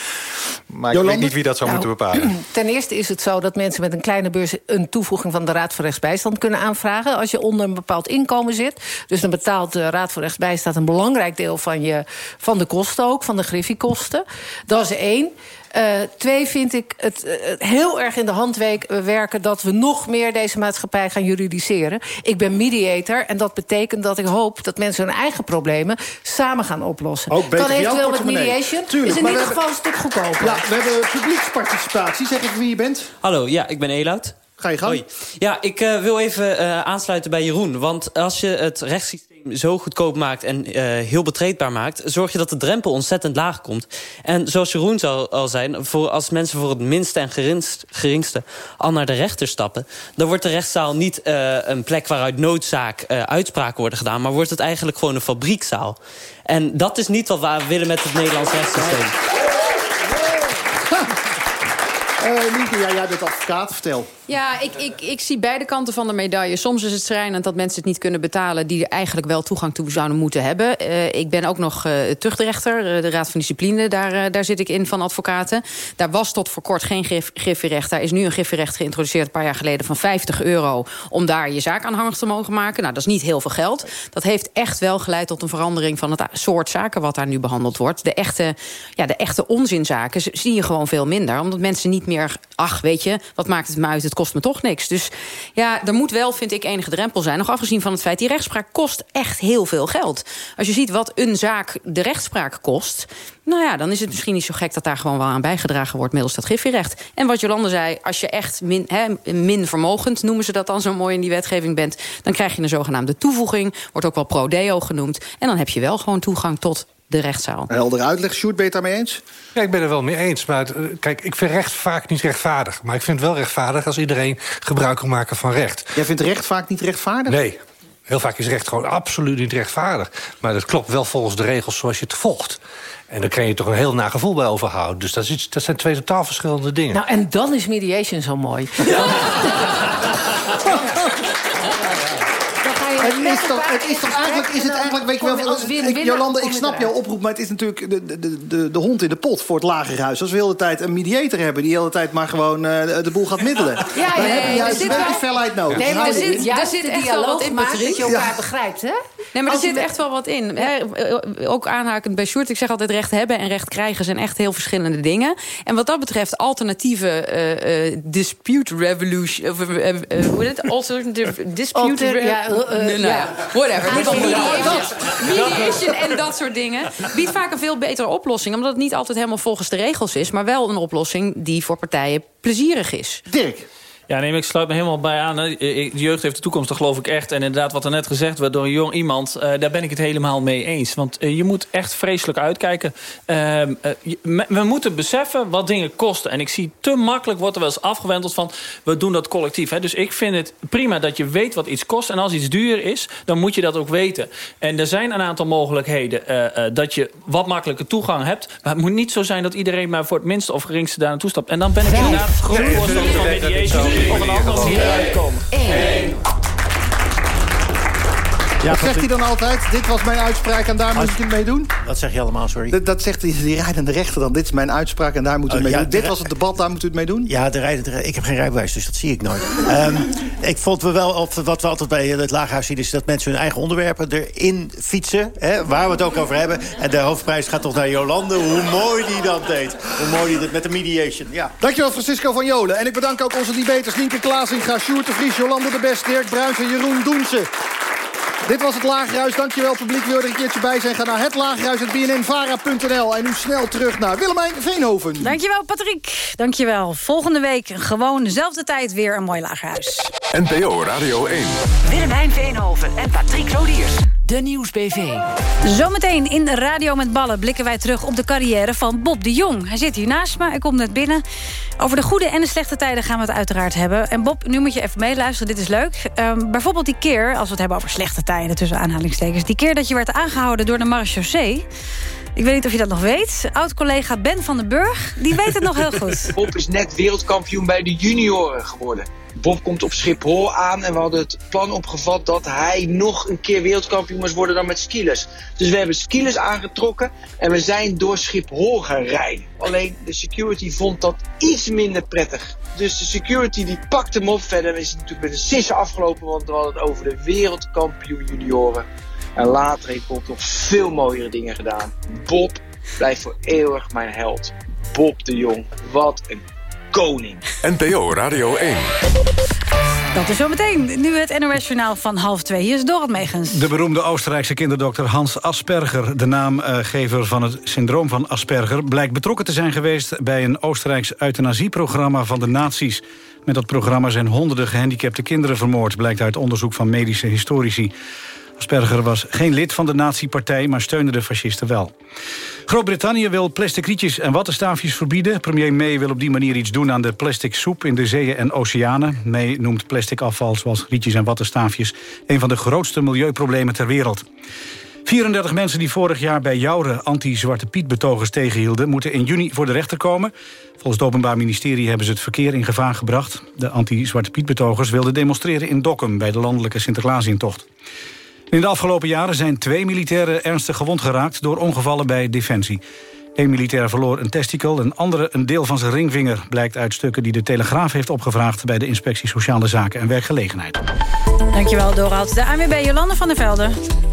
Maar ik weet niet wie dat zou Nou, moeten bepalen. Ten eerste is het zo dat mensen met een kleine beurs... een toevoeging van de Raad voor Rechtsbijstand kunnen aanvragen... als je onder een bepaald inkomen zit. Dus dan betaalt de Raad voor Rechtsbijstand... een belangrijk deel van, je, van de kosten ook, van de griffiekosten. Dat is één. Eh, twee vind ik het eh, heel erg in de hand werken... dat we nog meer deze maatschappij gaan juridiseren. Ik ben mediator en dat betekent dat ik hoop... dat mensen hun eigen problemen samen gaan oplossen. Ook beter kan eventueel met mediation. Tuurlijk, is in ieder geval een stuk goedkoper. Ja, we hebben publieksparticipatie. Zeg even wie je bent. Hallo, ja, ik ben Eloud. Ga je gang. Hoi. Ja, ik eh, wil even eh, aansluiten bij Jeroen. Want als je het rechtssysteem zo goedkoop maakt en eh, heel betreedbaar maakt... zorg je dat de drempel ontzettend laag komt. En zoals Jeroen al, al zei, voor als mensen voor het minste en geringst, geringste... al naar de rechter stappen... dan wordt de rechtszaal niet eh, een plek waaruit noodzaak eh, uitspraken worden gedaan... maar wordt het eigenlijk gewoon een fabriekzaal. En dat is niet wat we willen met het Nederlands rechtssysteem. Nienke, ja, bent advocaat. Vertel. Ja, ik, ik, ik zie beide kanten van de medaille. Soms is het schrijnend dat mensen het niet kunnen betalen... die er eigenlijk wel toegang toe zouden moeten hebben. Eh, ik ben ook nog uh, tuchtrechter, uh, de Raad van Discipline. Daar, daar zit ik in van advocaten. Daar was tot voor kort geen grif, griffierecht. Daar is nu een griffierecht geïntroduceerd een paar jaar geleden... van 50 euro om daar je zaak aanhangig te mogen maken. Nou, dat is niet heel veel geld. Dat heeft echt wel geleid tot een verandering van het soort zaken... wat daar nu behandeld wordt. De echte, ja, de echte onzinzaken zie je gewoon veel minder. Omdat mensen niet meer... ach, weet je, wat maakt het me uit? Het kost me toch niks. Dus ja, er moet wel, vind ik, enige drempel zijn. Nog afgezien van het feit, die rechtspraak kost echt heel veel geld. Als je ziet wat een zaak de rechtspraak kost... nou ja, dan is het misschien niet zo gek dat daar gewoon wel aan bijgedragen wordt... middels dat griffierecht. En wat Jolande zei, als je echt min, min vermogend... noemen ze dat dan zo mooi in die wetgeving bent... dan krijg je een zogenaamde toevoeging. Wordt ook wel pro-deo genoemd. En dan heb je wel gewoon toegang tot de rechtszaal. Heldere uitleg. Sjoerd, ben je het daarmee eens? Ja, ik ben er wel mee eens. Maar het, kijk, ik vind recht vaak niet rechtvaardig. Maar ik vind het wel rechtvaardig als iedereen gebruik kan maken van recht. Jij vindt recht vaak niet rechtvaardig? Nee. Heel vaak is recht gewoon absoluut niet rechtvaardig. Maar dat klopt wel volgens de regels zoals je het volgt. En daar kan je toch een heel nagevoel bij overhouden. Dus dat, is iets, dat zijn twee totaal verschillende dingen. Nou, en dan is mediation zo mooi. Het is toch, het is toch eigenlijk, is het eigenlijk, weet je wel, Als ik, Jolande, ik snap jouw oproep, maar het is natuurlijk de, de, de, de hond in de pot voor het lagerhuis. Als we de hele tijd een mediator hebben die de hele tijd maar gewoon uh, de boel gaat middelen. Ja, dan ja, heb je er juist zit wel die felheid nodig. Nee, maar er zit, zit echt wel wat in, maakt Patrick. dat je elkaar Ja. begrijpt, hè? Nee, maar er Als zit echt wel wat in. Hè, ook aanhakend bij Sjoerd. Ik zeg altijd recht hebben en recht krijgen zijn echt heel verschillende dingen. En wat dat betreft alternatieve eh, eh, dispute revolution... Of, eh, eh, hoe heet het? Alternative dispute... Alter- nou ja. Whatever. Mediation en dat soort dingen. Biedt vaak een veel betere oplossing. Omdat het niet altijd helemaal volgens de regels is. Maar wel een oplossing die voor partijen plezierig is. Dirk. Ja, nee, ik sluit me helemaal bij aan. De jeugd heeft de toekomst, dat geloof ik echt. En inderdaad, wat er net gezegd werd door een jong iemand... eh, daar ben ik het helemaal mee eens. Want eh, je moet echt vreselijk uitkijken. Ehm, eh, we moeten beseffen wat dingen kosten. En ik zie te makkelijk, wordt er wel eens afgewendeld van... we doen dat collectief. Hè. Dus ik vind het prima dat je weet wat iets kost. En als iets duur is, dan moet je dat ook weten. En er zijn een aantal mogelijkheden dat je wat makkelijker toegang hebt. Maar het moet niet zo zijn dat iedereen maar voor het minste of geringste daar naartoe stapt. En dan ben ik inderdaad groot voorstander van mediation op een andere komen. 1. 1. Zegt hij dan altijd? Dit was mijn uitspraak en daar moet ik het mee doen? Dat zeg je allemaal, sorry? Dat, zegt die, rijdende rechter dan. Dit is mijn uitspraak en daar moet u het oh, mee doen. Dit was het debat, daar moet u het mee doen? Ja, de rijdende, ik heb geen rijbewijs, dus dat zie ik nooit. Ehm, ik vond we wel, of wat we altijd bij eh, het Laaghuis zien... is dat mensen hun eigen onderwerpen erin fietsen. Hè, waar we het ook over hebben. En de hoofdprijs gaat toch naar Jolande. Hoe mooi die dat deed. Hoe mooi die dat met de mediation. Ja. Dankjewel, Francisco van Jolen. En ik bedank ook onze debaters Nienke Klaasinga, Sjoerd de Vries, Jolande de Best... Dirk Bruin, en Jeroen Doensen. Dit was het Lagerhuis. Dankjewel publiek. Wil je er een keertje bij zijn? Ga naar het lagerhuis.bnnvara.nl. En nu snel terug naar Willemijn Veenhoven. Dankjewel, Patrick. Dankjewel. Volgende week gewoon dezelfde tijd weer een mooi lagerhuis. NPO Radio 1. Willemijn Veenhoven en Patrick Lodiers. De Nieuwsbv. Zometeen in Radio met Ballen blikken wij terug op de carrière van Bob de Jong. Hij zit hier naast me, hij komt net binnen. Over de goede en de slechte tijden gaan we het uiteraard hebben. En Bob, nu moet je even meeluisteren, dit is leuk. Ehm, bijvoorbeeld die keer, als we het hebben over slechte tijden... tussen aanhalingstekens, die keer dat je werd aangehouden door de marechaussee... Ik weet niet of je dat nog weet. Oud-collega Ben van den Burg, die weet het nog heel goed. Bob is net wereldkampioen bij de junioren geworden. Bob komt op Schiphol aan en we hadden het plan opgevat dat hij nog een keer wereldkampioen moest worden dan met skilers. Dus we hebben skilers aangetrokken en we zijn door Schiphol gaan rijden. Alleen de security vond dat iets minder prettig. Dus de security die pakte hem op. Verder is natuurlijk met een sisser afgelopen, want we hadden het over de wereldkampioen junioren. En later heeft Bob nog veel mooiere dingen gedaan. Bob blijft voor eeuwig mijn held. Bob de Jong, wat een koning. NPO Radio 1. Dat is zometeen. Nu het NOS Journaal van half twee. Hier is Dorot Megens. De beroemde Oostenrijkse kinderdokter Hans Asperger... de naamgever van het syndroom van Asperger... blijkt betrokken te zijn geweest bij een Oostenrijks euthanasieprogramma van de nazi's. Met dat programma zijn honderden gehandicapte kinderen vermoord... blijkt uit onderzoek van medische historici. Asperger was geen lid van de nazi-partij, maar steunde de fascisten wel. Groot-Brittannië wil plastic rietjes en wattenstaafjes verbieden. Premier May wil op die manier iets doen aan de plastic soep in de zeeën en oceanen. May noemt plastic afval zoals rietjes en wattenstaafjes... een van de grootste milieuproblemen ter wereld. 34 mensen die vorig jaar bij Joure anti-Zwarte Piet-betogers tegenhielden... moeten in juni voor de rechter komen. Volgens het Openbaar Ministerie hebben ze het verkeer in gevaar gebracht. De anti-Zwarte Piet-betogers wilden demonstreren in Dokkum... bij de landelijke Sinterklaasintocht. In de afgelopen jaren zijn twee militairen ernstig gewond geraakt... door ongevallen bij Defensie. Eén militair verloor een testikel, een andere een deel van zijn ringvinger... blijkt uit stukken die de Telegraaf heeft opgevraagd... bij de Inspectie Sociale Zaken en Werkgelegenheid. Dankjewel, Dorald. De ANWB Jolande van der Velde.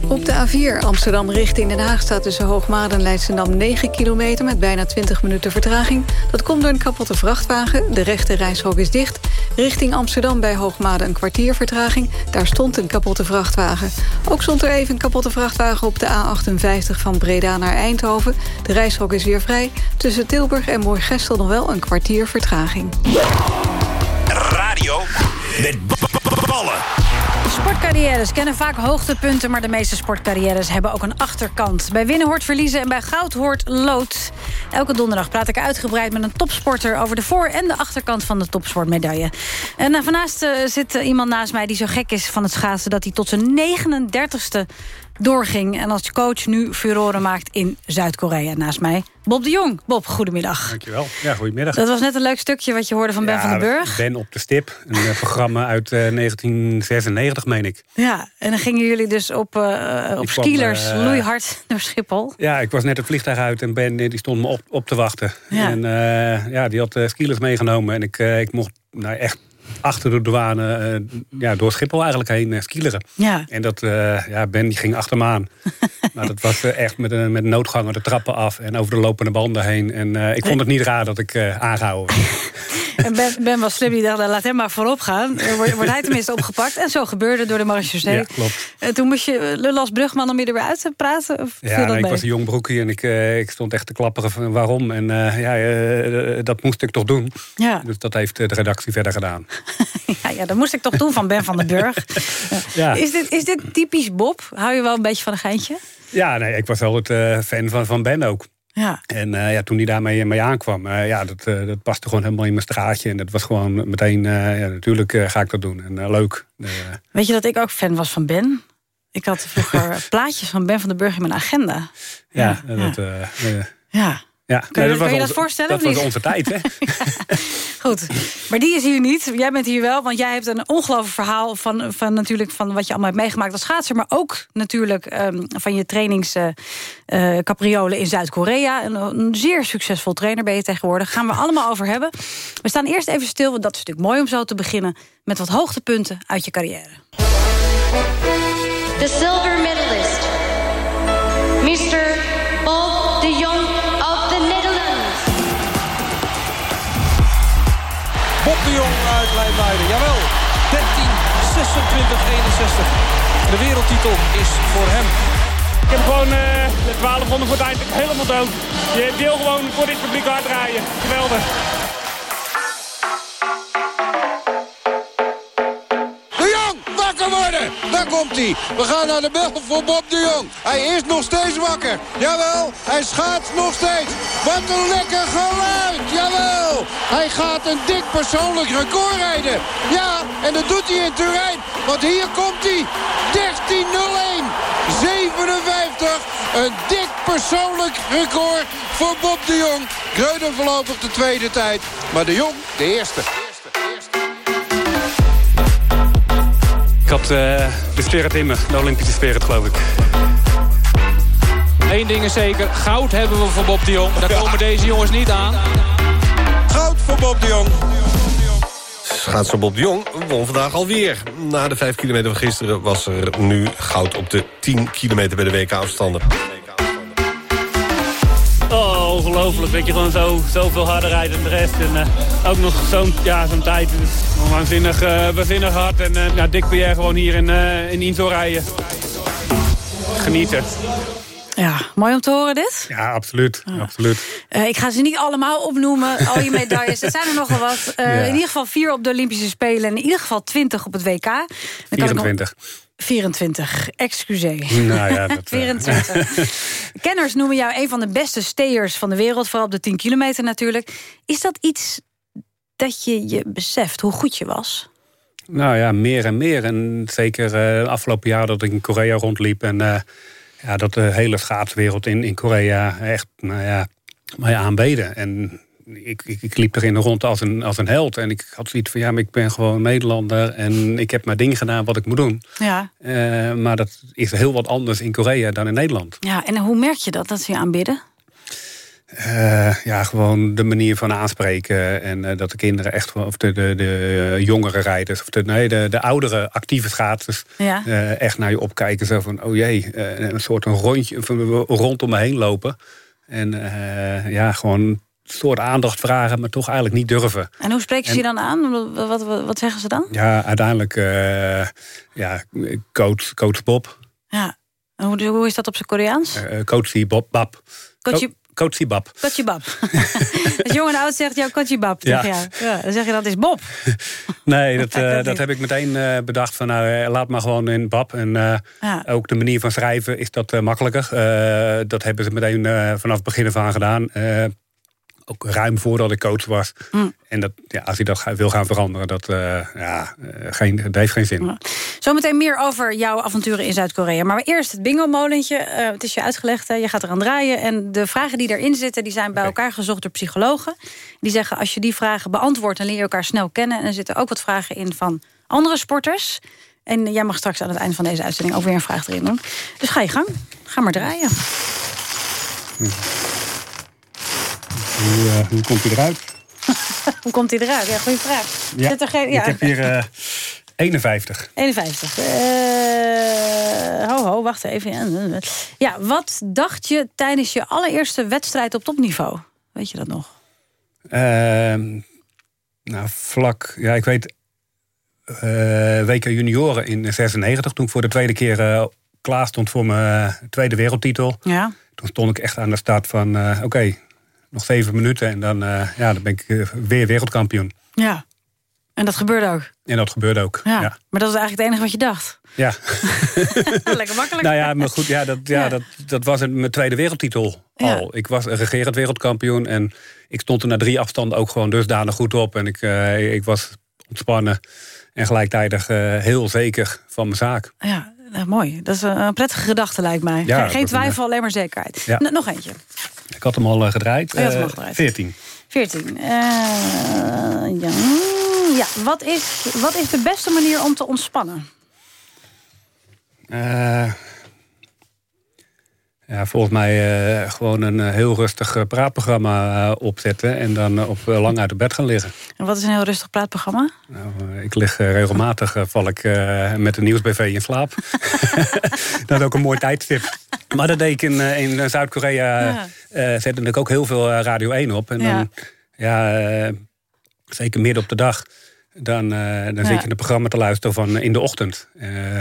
Op de A4 Amsterdam richting Den Haag staat tussen Hoogmaat en Leidschendam 9 kilometer met bijna 20 minuten vertraging. Dat komt door een kapotte vrachtwagen. De rechte reishok is dicht. Richting Amsterdam bij Hoogmade een kwartier vertraging. Daar stond een kapotte vrachtwagen. Ook stond er even een kapotte vrachtwagen op de A58 van Breda naar Eindhoven. De reishok is weer vrij. Tussen Tilburg en Moorgestel nog wel een kwartier vertraging. Radio met ballen. Sportcarrières kennen vaak hoogtepunten... maar de meeste sportcarrières hebben ook een achterkant. Bij winnen hoort verliezen en bij goud hoort lood. Elke donderdag praat ik uitgebreid met een topsporter... over de voor- en de achterkant van de topsportmedaille. En uh, vannaast uh, zit uh, iemand naast mij die zo gek is van het schaatsen... dat hij tot zijn 39ste doorging. En als coach nu furoren maakt in Zuid-Korea naast mij. Bob de Jong. Bob, goedemiddag. Dankjewel. Ja, goedemiddag. Dat was net een leuk stukje wat je hoorde van Ben ja, van den Burg. Ben op de stip. Een uh, programma uit uh, 1996, meen ik. Ja, en dan gingen jullie dus op, uh, op skilers kwam, loeihard door Schiphol. Ja, ik was net het vliegtuig uit en Ben die stond me op, op te wachten. Ja. En ja, die had skilers meegenomen. En ik, ik mocht nou, echt achter de douane uh, ja, door Schiphol eigenlijk heen uh, skileren. Ja. En dat, uh, ja, Ben die ging achter me aan. maar dat was echt met een, met een noodganger de trappen af en over de lopende banden heen. En ik vond het niet raar dat ik aangehouden werd. En ben, ben was slim, die dacht, laat hem maar voorop gaan. Wordt, wordt hij tenminste opgepakt. En zo gebeurde door de marechaussee. Ja, klopt. En toen moest je lullen als brugman om je er weer uit te praten? Of ja, ik was een jong broekje en ik, ik stond echt te klapperen van waarom. En uh, ja, uh, dat moest ik toch doen. Ja. Dus dat heeft de redactie verder gedaan. ja, ja, dat moest ik toch doen van Ben van den Burg. ja. is, dit, is dit typisch Bob? Hou je wel een beetje van een geintje? Ja, nee, ik was wel het fan van, van Ben ook. Ja. En uh, ja, toen hij daarmee mee aankwam, uh, ja, dat, uh, dat paste gewoon helemaal in mijn straatje. En dat was gewoon meteen, ja, natuurlijk ga ik dat doen. En leuk. Weet je dat ik ook fan was van Ben? Ik had vroeger plaatjes van Ben van den Burg in mijn agenda. Ja, ja dat... ja. Ja, Kun je, nee, dat, kun je was dat voorstellen? Dat was onze tijd, hè? Goed, maar die is hier niet. Jij bent hier wel, want jij hebt een ongelooflijk verhaal... van, van, natuurlijk van wat je allemaal hebt meegemaakt als schaatser... maar ook natuurlijk um, van je trainingscapriolen uh, in Zuid-Korea. Een, een, zeer succesvol trainer ben je tegenwoordig. Gaan we allemaal over hebben. We staan eerst even stil, want dat is natuurlijk mooi om zo te beginnen... met wat hoogtepunten uit je carrière. The silver medalist, Mr. Bob de Jong de Jong uit Leeuwarden, jawel. 13, 26, 61. De wereldtitel is voor hem. Ik heb gewoon uh, de 12 ronden voor het eind helemaal dood. Je wil gewoon voor dit publiek hard rijden. Geweldig. De Jong, waar wakker worden. Daar komt hij. We gaan naar de bel voor Bob de Jong. Hij is nog steeds wakker. Jawel, hij schaats nog steeds. Wat een lekker geluid. Jawel. Hij gaat een dik persoonlijk record rijden. Ja, en dat doet hij in Turijn. Want hier komt hij. 13.01. 57. Een dik persoonlijk record voor Bob de Jong. Kreuden voorlopig de tweede tijd. Maar de Jong de eerste. Ik had eh, de spirit in me, de Olympische spirit geloof ik. Eén ding is zeker, goud hebben we voor Bob de Jong. Daar komen deze jongens niet aan. Goud voor Bob de Jong. Schaatser Bob de Jong won vandaag alweer. Na de 5 kilometer van gisteren was er nu goud op de 10 kilometer bij de WK-afstanden. Oh, ongelooflijk dat je gewoon zo, zoveel harder rijdt dan de rest. En eh, ook nog zo'n ja, zo'n tijd. Dus waanzinnig, eh, waanzinnig hard. En eh ja, Dick Pierre gewoon hier in, eh in Insel rijden. Genieten. Ja, mooi om te horen dit. Ja, absoluut. absoluut. Eh, ik ga ze niet allemaal opnoemen, al je medailles. Het zijn er nogal wat. Eh, Ja. In ieder geval vier op de Olympische Spelen... en in ieder geval 20 op het WK. Dan kan ik nog- 24. 24, excuseer. Nou ja, dat, eh, 24. Kenners noemen jou een van de beste stayers van de wereld... vooral op de 10 kilometer natuurlijk. Is dat iets dat je je beseft, hoe goed je was? Nou ja, meer en meer. En zeker het afgelopen jaar dat ik in Korea rondliep. En ja, dat de hele schaatswereld in, in Korea echt nou ja, mij aanbeden. En ik, ik, ik liep erin rond als een, als een held. En ik had zoiets van, ja, maar ik ben gewoon Nederlander. En ik heb mijn ding gedaan wat ik moet doen. Ja. Eh, maar dat is heel wat anders in Korea dan in Nederland. ja, en hoe merk je dat, dat ze je aanbidden? Eh, ja, gewoon de manier van aanspreken. En eh, dat de kinderen echt, of de, de, de jongere rijders, of de, nee, de, de oudere actieve schaatsers, Ja. eh, echt naar je opkijken. Zo van, oh jee, een soort een rondje rondom me heen lopen. En ja, gewoon een soort aandacht vragen, maar toch eigenlijk niet durven. En hoe spreken ze je dan aan? Wat, wat, zeggen ze dan? Ja, uiteindelijk, eh, ja, coach, coach Bob. Ja. En hoe, hoe is dat op zijn Koreaans? coach Bob, Bab. Coachie- Coach Bab. Als jong en oud zegt jou tegen Ja. Ja, dan zeg je dat is Bob. Nee, dat, eh, dat heb ik meteen eh, bedacht van nou, eh, laat maar gewoon in bab. En Ja. ook de manier van schrijven is dat makkelijker. Dat hebben ze meteen vanaf het begin af aan gedaan. Ook ruim voordat ik coach was. Hm. En dat, ja, als hij dat wil gaan veranderen, dat, eh, ja, eh, geen, dat heeft geen zin. Zometeen meer over jouw avonturen in Zuid-Korea. Maar eerst het bingo-molentje. Eh, het is je uitgelegd, hè. je gaat eraan draaien. En de vragen die erin zitten, die zijn bij elkaar gezocht door psychologen. Die zeggen, als je die vragen beantwoordt... dan leer je elkaar snel kennen. En er zitten ook wat vragen in van andere sporters. En jij mag straks aan het eind van deze uitzending... ook weer een vraag erin doen. Dus ga je gang. Ga maar draaien. Hoe, eh, hoe komt hij eruit? Hoe komt hij eruit? Ja, goede vraag. Ja, Zit er geen, ja. Ik heb hier eh, 51. 51. Eh, ho, ho, wacht even. Ja, wat dacht je tijdens je allereerste wedstrijd op topniveau? Weet je dat nog? Ehm, nou, vlak, ja, ik weet, eh WK Junioren in 96, toen ik voor de tweede keer eh, klaar stond voor mijn tweede wereldtitel. Ja. Toen stond ik echt aan de start van, eh, oké, nog zeven minuten en dan, eh, ja, dan ben ik eh, weer wereldkampioen. Ja. En dat gebeurde ook. En dat gebeurde ook. Ja. Ja. Maar dat was eigenlijk het enige wat je dacht. Ja. Lekker makkelijk. Nou ja, maar goed, ja, dat, ja, Dat, dat was een, mijn tweede wereldtitel Ja. al. Ik was regerend wereldkampioen en ik stond er na drie afstanden ook gewoon dusdanig goed op. En ik, eh, ik was ontspannen en gelijktijdig heel zeker van mijn zaak. Ja, nou, mooi. Dat is een, prettige gedachte, lijkt mij. Ja, Geen- twijfel, alleen maar zekerheid. Ja. Nog eentje. Ik had hem al eh, gedraaid. Oh, je had hem Eh, al gedraaid. 14. 14. Eh, ja. ja, wat is, wat is de beste manier om te ontspannen? Eh, ja, volgens mij eh, gewoon een eh, heel rustig eh, praatprogramma opzetten... en dan op lang uit het bed gaan liggen. En wat is een heel rustig praatprogramma? Nou, ik lig regelmatig, val ik met de nieuwsbv in slaap. dat is ook een mooi tijdstip. Maar dat deed ik in, in Zuid-Korea. Ja. zette ik ook heel veel Radio 1 op. En dan, ja, eh, zeker midden op de dag... dan, eh, dan Ja. zit je naar het programma te luisteren van eh, in de ochtend. Eh,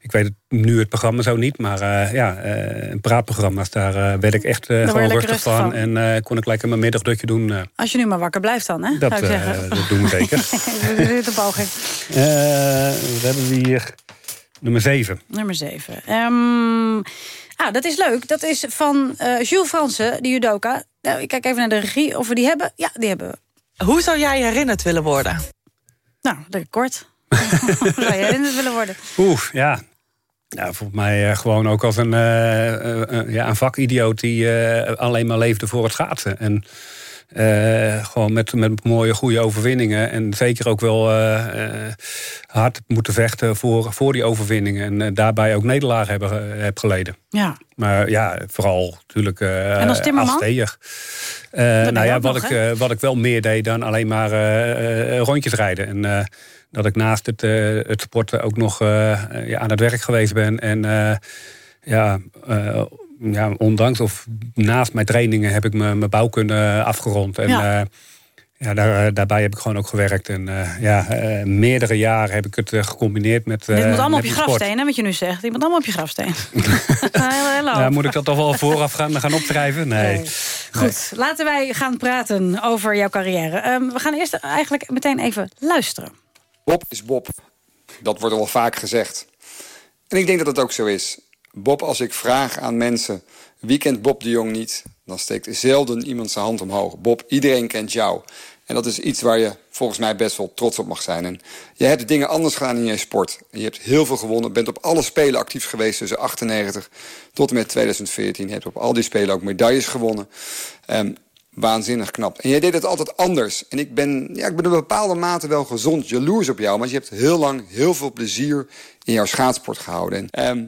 ik weet het, nu het programma zo niet, maar eh, ja, eh, praatprogramma's... daar werd ik echt eh, gewoon rustig rustig van. van. En eh, kon ik lekker mijn middagdutje doen. Als je nu maar wakker blijft dan, hè? dat, zou ik zeggen. dat doen we zeker. We poging. Eh, wat hebben we hier? Nummer 7. Nummer 7. Ehm, ah, dat is leuk. Dat is van eh, Jules Fransen, de judoka. Nou, ik kijk even naar de regie of we die hebben. Ja, die hebben we. Hoe zou jij herinnerd willen worden? Nou, lekker kort. Zou je herinnerd willen worden? Oeh, ja. Ja, volgens mij eh, gewoon ook als een, eh, eh, ja, een vakidioot die alleen maar leefde voor het schaatsen. En eh, gewoon met, met mooie, goede overwinningen. En zeker ook wel eh, eh, hard moeten vechten voor, voor die overwinningen. En daarbij ook nederlagen hebben, heb geleden. Ja. Maar ja, vooral natuurlijk uh, En als nou ja, wat, nog, ik, wat ik wel meer deed dan alleen maar rondjes rijden. En dat ik naast het, het sporten ook nog ja, aan het werk geweest ben. En ja, ja, ondanks of naast mijn trainingen heb ik mijn mijn bouwkunde afgerond. En Ja. daar, eh, daarbij heb ik gewoon ook gewerkt. En eh, ja, eh, meerdere jaren heb ik het eh, gecombineerd met. Dit eh, moet allemaal op je grafsteen, hè, wat je nu zegt. Die moet allemaal op je grafsteen. heel, heel Ja, moet ik dat toch wel vooraf gaan, gaan opschrijven? Nee. Nee. Goed, laten wij gaan praten over jouw carrière. Ehm, we gaan eerst eigenlijk meteen even luisteren. Bob is Bob. Dat wordt al vaak gezegd. En ik denk dat het ook zo is. Bob, als ik vraag aan mensen wie kent Bob de Jong niet, dan steekt zelden iemand zijn hand omhoog. Bob, iedereen kent jou. En dat is iets waar je volgens mij best wel trots op mag zijn. En je hebt dingen anders gedaan in je sport. Je hebt heel veel gewonnen. Bent op alle spelen actief geweest tussen 98 tot en met 2014. Je hebt op al die spelen ook medailles gewonnen. Ehm, waanzinnig knap. En jij deed het altijd anders. En ik ben, ja, ik ben in bepaalde mate wel gezond jaloers op jou. Want je hebt heel lang heel veel plezier in jouw schaatsport gehouden. En, ehm,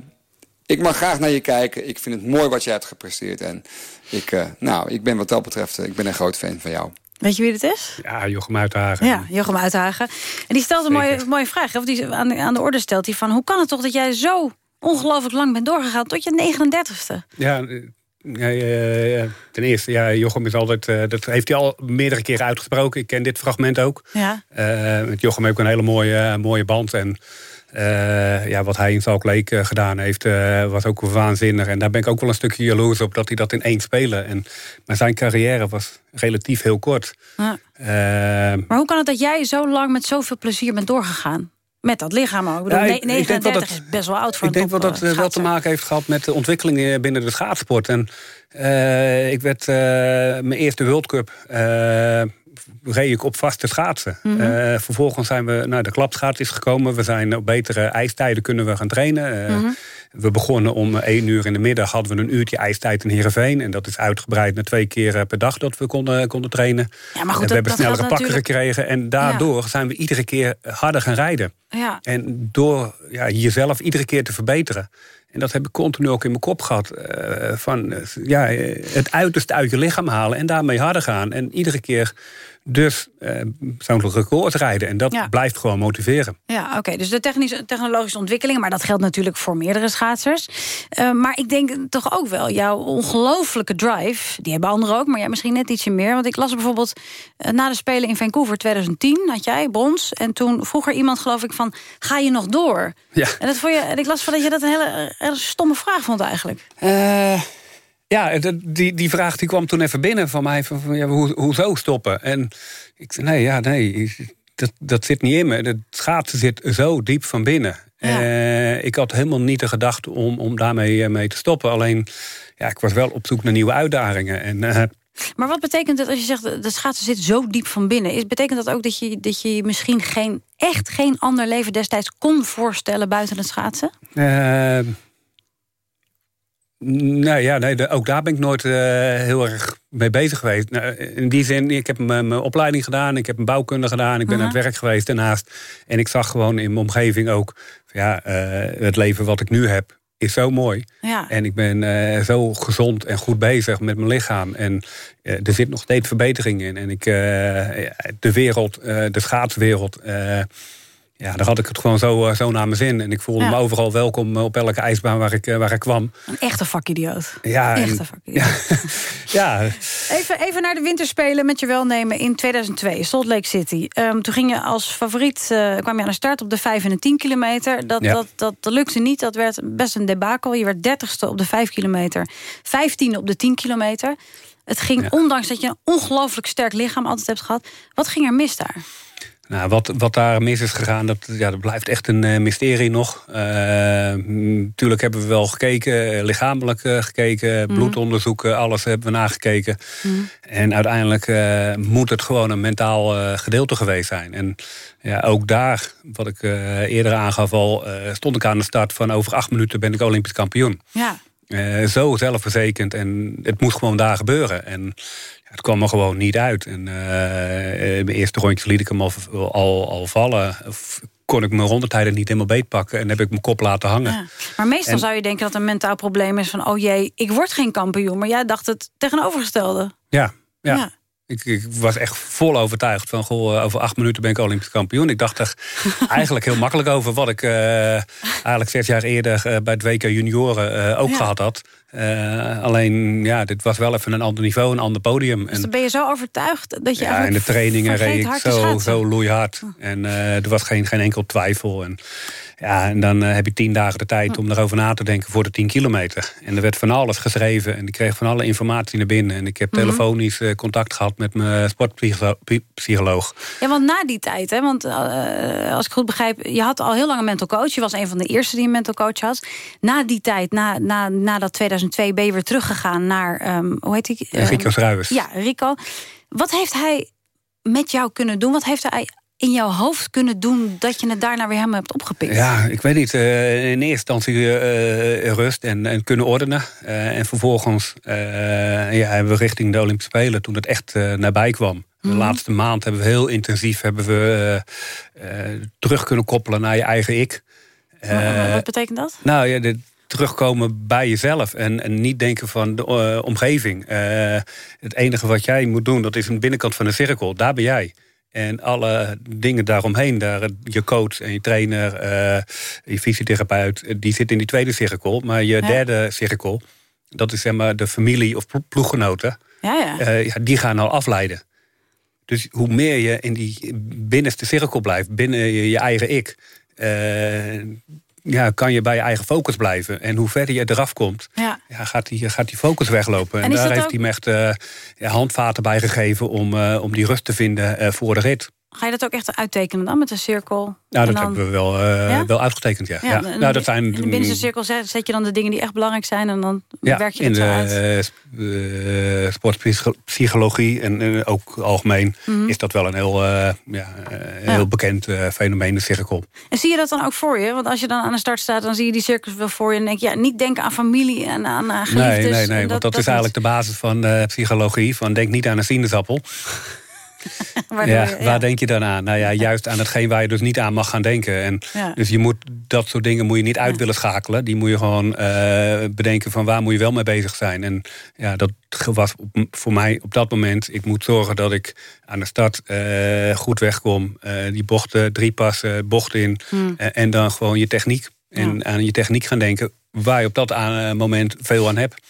ik mag graag naar je kijken. Ik vind het mooi wat je hebt gepresteerd. En ik, eh, nou, ik ben wat dat betreft eh, ik ben een groot fan van jou. Weet je wie dit is? Ja, Jochem Uithagen. Ja, Jochem Uithagen. En die stelt een mooie, mooie vraag. Of die aan de, aan de orde stelt hij van... hoe kan het toch dat jij zo ongelooflijk lang bent doorgegaan... tot je 39ste? Ja, eh, ja, ja, ja. ten eerste, ja, Jochem is altijd... eh, dat heeft hij al meerdere keren uitgesproken. Ik ken dit fragment ook. Ja. Eh, met Jochem heb ik een hele mooie, mooie band. En eh, ja, wat hij in Salt Lake eh, gedaan heeft, eh, was ook waanzinnig. En daar ben ik ook wel een stukje jaloers op dat hij dat in één spelen. En, maar zijn carrière was relatief heel kort. Ja. Maar hoe kan het dat jij zo lang met zoveel plezier bent doorgegaan? Met dat lichaam ook. Ik bedoel, Ja, ik- ik denk wel 39 dat- is best wel oud voor ik een denk wel dat top, het eh, wel te maken heeft gehad met de ontwikkelingen binnen de schaatsport. En ik werd mijn eerste World Cup. Reed ik op vaste schaatsen. Mhm. Eh, vervolgens zijn we naar de klapschaats is gekomen. We zijn op betere ijstijden kunnen we gaan trainen. Eh, Mhm. We begonnen om één uur in de middag. Hadden we een uurtje ijstijd in Heerenveen. En dat is uitgebreid naar twee keer eh, per dag dat we konden, konden trainen. Ja, maar goed, en we dat- hebben snellere pakken natuurlijk- gekregen. En daardoor zijn we iedere keer harder gaan rijden. Ja. En door ja, jezelf iedere keer te verbeteren. En dat heb ik continu ook in mijn kop gehad. eh, van eh, ja, eh, het uiterste uit je lichaam halen en daarmee harder gaan. En iedere keer dus eh, zo'n record rijden. En dat Ja. blijft gewoon motiveren. Ja, oké. Dus de technische, technologische ontwikkelingen... maar dat geldt natuurlijk voor meerdere schaatsers. Eh, maar ik denk toch ook wel, jouw ongelofelijke drive... die hebben anderen ook, maar jij misschien net ietsje meer. Want ik las bijvoorbeeld eh, na de Spelen in Vancouver 2010... had jij brons. En toen vroeg er iemand, geloof ik, van... ga je nog door? Ja. En, dat vond je, en ik las van dat je dat een hele, hele stomme vraag vond eigenlijk. Eh, ja, dat- die, die vraag die kwam toen even binnen van mij. Van, ja, hoe, hoezo stoppen? En ik zei, nee, ja, nee dat, dat zit niet in me. Het schaatsen zit zo diep van binnen. Eh, ik had helemaal niet de gedachte om, om daarmee eh, mee te stoppen. Alleen, ja, ik was wel op zoek naar nieuwe uitdagingen. En eh, Maar wat betekent het als je zegt... dat schaatsen zit zo diep van binnen? Is, betekent dat ook dat je, dat je misschien geen, echt geen ander leven destijds kon voorstellen... buiten het schaatsen? Nou ja, nee, ook daar ben ik nooit eh, heel erg mee bezig geweest. Nou, in die zin, ik heb mijn, mijn opleiding gedaan, ik heb een bouwkunde gedaan, ik ben Mhm. aan het werk geweest daarnaast. En ik zag gewoon in mijn omgeving ook, ja, eh, het leven wat ik nu heb is zo mooi. Ja. En ik ben eh, zo gezond en goed bezig met mijn lichaam. En er zit nog steeds verbetering in. En ik, de wereld, de schaatswereld... ja, daar had ik het gewoon zo, eh, zo naar mijn zin. En ik voelde Ja. me overal welkom eh, op elke ijsbaan waar ik, eh, waar ik kwam. Een echte vakidioot. Ja, en- Echte vakidioot. Ja, Even, even naar de winterspelen met je welnemen in 2002, Salt Lake City. Ehm, toen ging je als favoriet, kwam je aan de start op de 5 en de 10 kilometer. Dat, Ja. dat, dat, dat lukte niet, dat werd best een debakel. Je werd 30ste op de 5 kilometer, 15e op de 10 kilometer. Het ging, ondanks dat je een ongelooflijk sterk lichaam altijd hebt gehad. Wat ging er mis daar? Nou, wat, wat daar mis is gegaan, dat, ja, dat blijft echt een uh, mysterie nog. Uh, natuurlijk hebben we wel gekeken, lichamelijk uh, gekeken, mm. bloedonderzoeken, alles hebben we nagekeken. Mm. En uiteindelijk moet het gewoon een mentaal gedeelte geweest zijn. En ja, ook daar, wat ik eerder aangaf al, stond ik aan de start van over acht minuten ben ik Olympisch kampioen. Ja. zo zelfverzekerd en het moest gewoon daar gebeuren. En het kwam er gewoon niet uit. En uh, mijn eerste rondje liet ik hem al, al, al vallen. Kon ik mijn rondetijden niet helemaal beetpakken en heb ik mijn kop laten hangen. Ja. Maar meestal zou je denken dat een mentaal probleem is van... oh jee, ik word geen kampioen. Maar jij dacht het tegenovergestelde. Ja, ja. ja. Ik, ik, was echt vol overtuigd van, goh, eh, over acht minuten ben ik Olympisch kampioen. Ik dacht er eigenlijk heel makkelijk over wat ik uh, eigenlijk zes jaar eerder uh, bij het WK junioren ook gehad had. Alleen, ja, dit was wel even een ander niveau, een ander podium. Dus dan ben je zo overtuigd dat je Ja, in de trainingen reed ik zo, zo loeihard. Oh. En er was geen, geen enkel twijfel. En ja, en dan uh, heb ik tien dagen de tijd om erover na te denken voor de tien kilometer. En er werd van alles geschreven en ik kreeg van alle informatie naar binnen. En ik heb mhm. telefonisch contact gehad met mijn sportpsycholoog. Ja, want na die tijd, hè, want als ik goed begrijp... je had al heel lang een mental coach. Je was een van de eerste die een mental coach had. Na die tijd, na, na, na dat 2002, ben je weer teruggegaan naar... Um, hoe heet die? Rico Schruijers. Ja, Rico. Wat heeft hij met jou kunnen doen? Wat heeft hij in jouw hoofd kunnen doen dat je het daarna weer helemaal hebt opgepikt? Ja, ik weet niet. Uh, in eerste instantie uh, rust en, en, kunnen ordenen. Uh, en vervolgens ja, hebben we richting de Olympische Spelen, toen het echt nabij kwam. De mhm. laatste maand hebben we heel intensief hebben we, terug kunnen koppelen naar je eigen ik. wat betekent dat? Nou ja, de, terugkomen bij jezelf en, en niet denken van de omgeving. het enige wat jij moet doen, dat is een binnenkant van de cirkel. Daar ben jij. En alle dingen daaromheen, daar, je coach en je trainer, uh, je fysiotherapeut, die zit in die tweede cirkel. Maar je derde cirkel, dat is zeg maar de familie of ploeggenoten, ja, ja. Ja, die gaan al afleiden. Dus hoe meer je in die binnenste cirkel blijft, binnen je, je eigen ik, uh, ja, kan je bij je eigen focus blijven. En hoe verder je eraf komt, ja. ja gaat, die, gaat die focus weglopen. En, daar heeft hij me echt uh, handvaten bij gegeven om, uh, om die rust te vinden uh, voor de rit. Ga je dat ook echt uittekenen dan met een cirkel? Nou, dat hebben we wel, uh, wel uitgetekend, ja. ja, ja. Nou, dat zijn, in de binnenste cirkel zet, je dan de dingen die echt belangrijk zijn... en dan werk je het in de uh, sportpsychologie en uh, ook algemeen... Mm -hmm. is dat wel een heel, ja, heel bekend fenomeen, de cirkel. En zie je dat dan ook voor je? Want als je dan aan de start staat, dan zie je die cirkels wel voor je... en denk je, ja, niet denken aan familie en aan geliefdes. Nee, nee, nee, want dat, dat is eigenlijk de basis van psychologie. Van denk niet aan een sinaasappel ja, waar denk je dan aan? Nou ja, juist aan hetgeen waar je dus niet aan mag gaan denken. En Dus je moet dat soort dingen moet je niet uit willen schakelen. Die moet je gewoon uh, bedenken van waar moet je wel mee bezig zijn. En ja, dat was voor mij op dat moment. Ik moet zorgen dat ik aan de start uh, goed wegkom. Uh, die bochten, drie passen, bocht in. Hmm. en dan gewoon je techniek. En aan je techniek gaan denken waar je op dat moment veel aan hebt.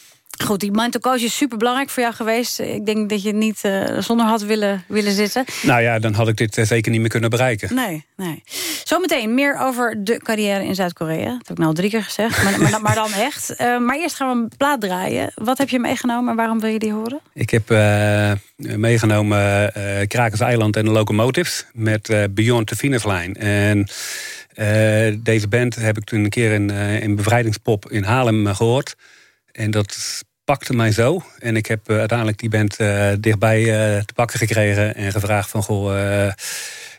Goed, die coach is super belangrijk voor jou geweest. Ik denk dat je niet uh, zonder had willen, willen zitten. Nou ja, dan had ik dit uh, zeker niet meer kunnen bereiken. Nee, nee. Zometeen meer over de carrière in Zuid-Korea. Dat heb ik nou al drie keer gezegd, maar, maar, maar, dan echt. Uh, maar eerst gaan we een plaat draaien. Wat heb je meegenomen en waarom wil je die horen? Ik heb meegenomen Krakers Eiland en de Locomotives... met Beyond the Finish Line. En... deze band heb ik toen een keer in, in Bevrijdingspop in Haarlem gehoord. En dat pakte mij zo. En ik heb uh, uiteindelijk die band uh, dichtbij uh, te pakken gekregen. En gevraagd van, goh,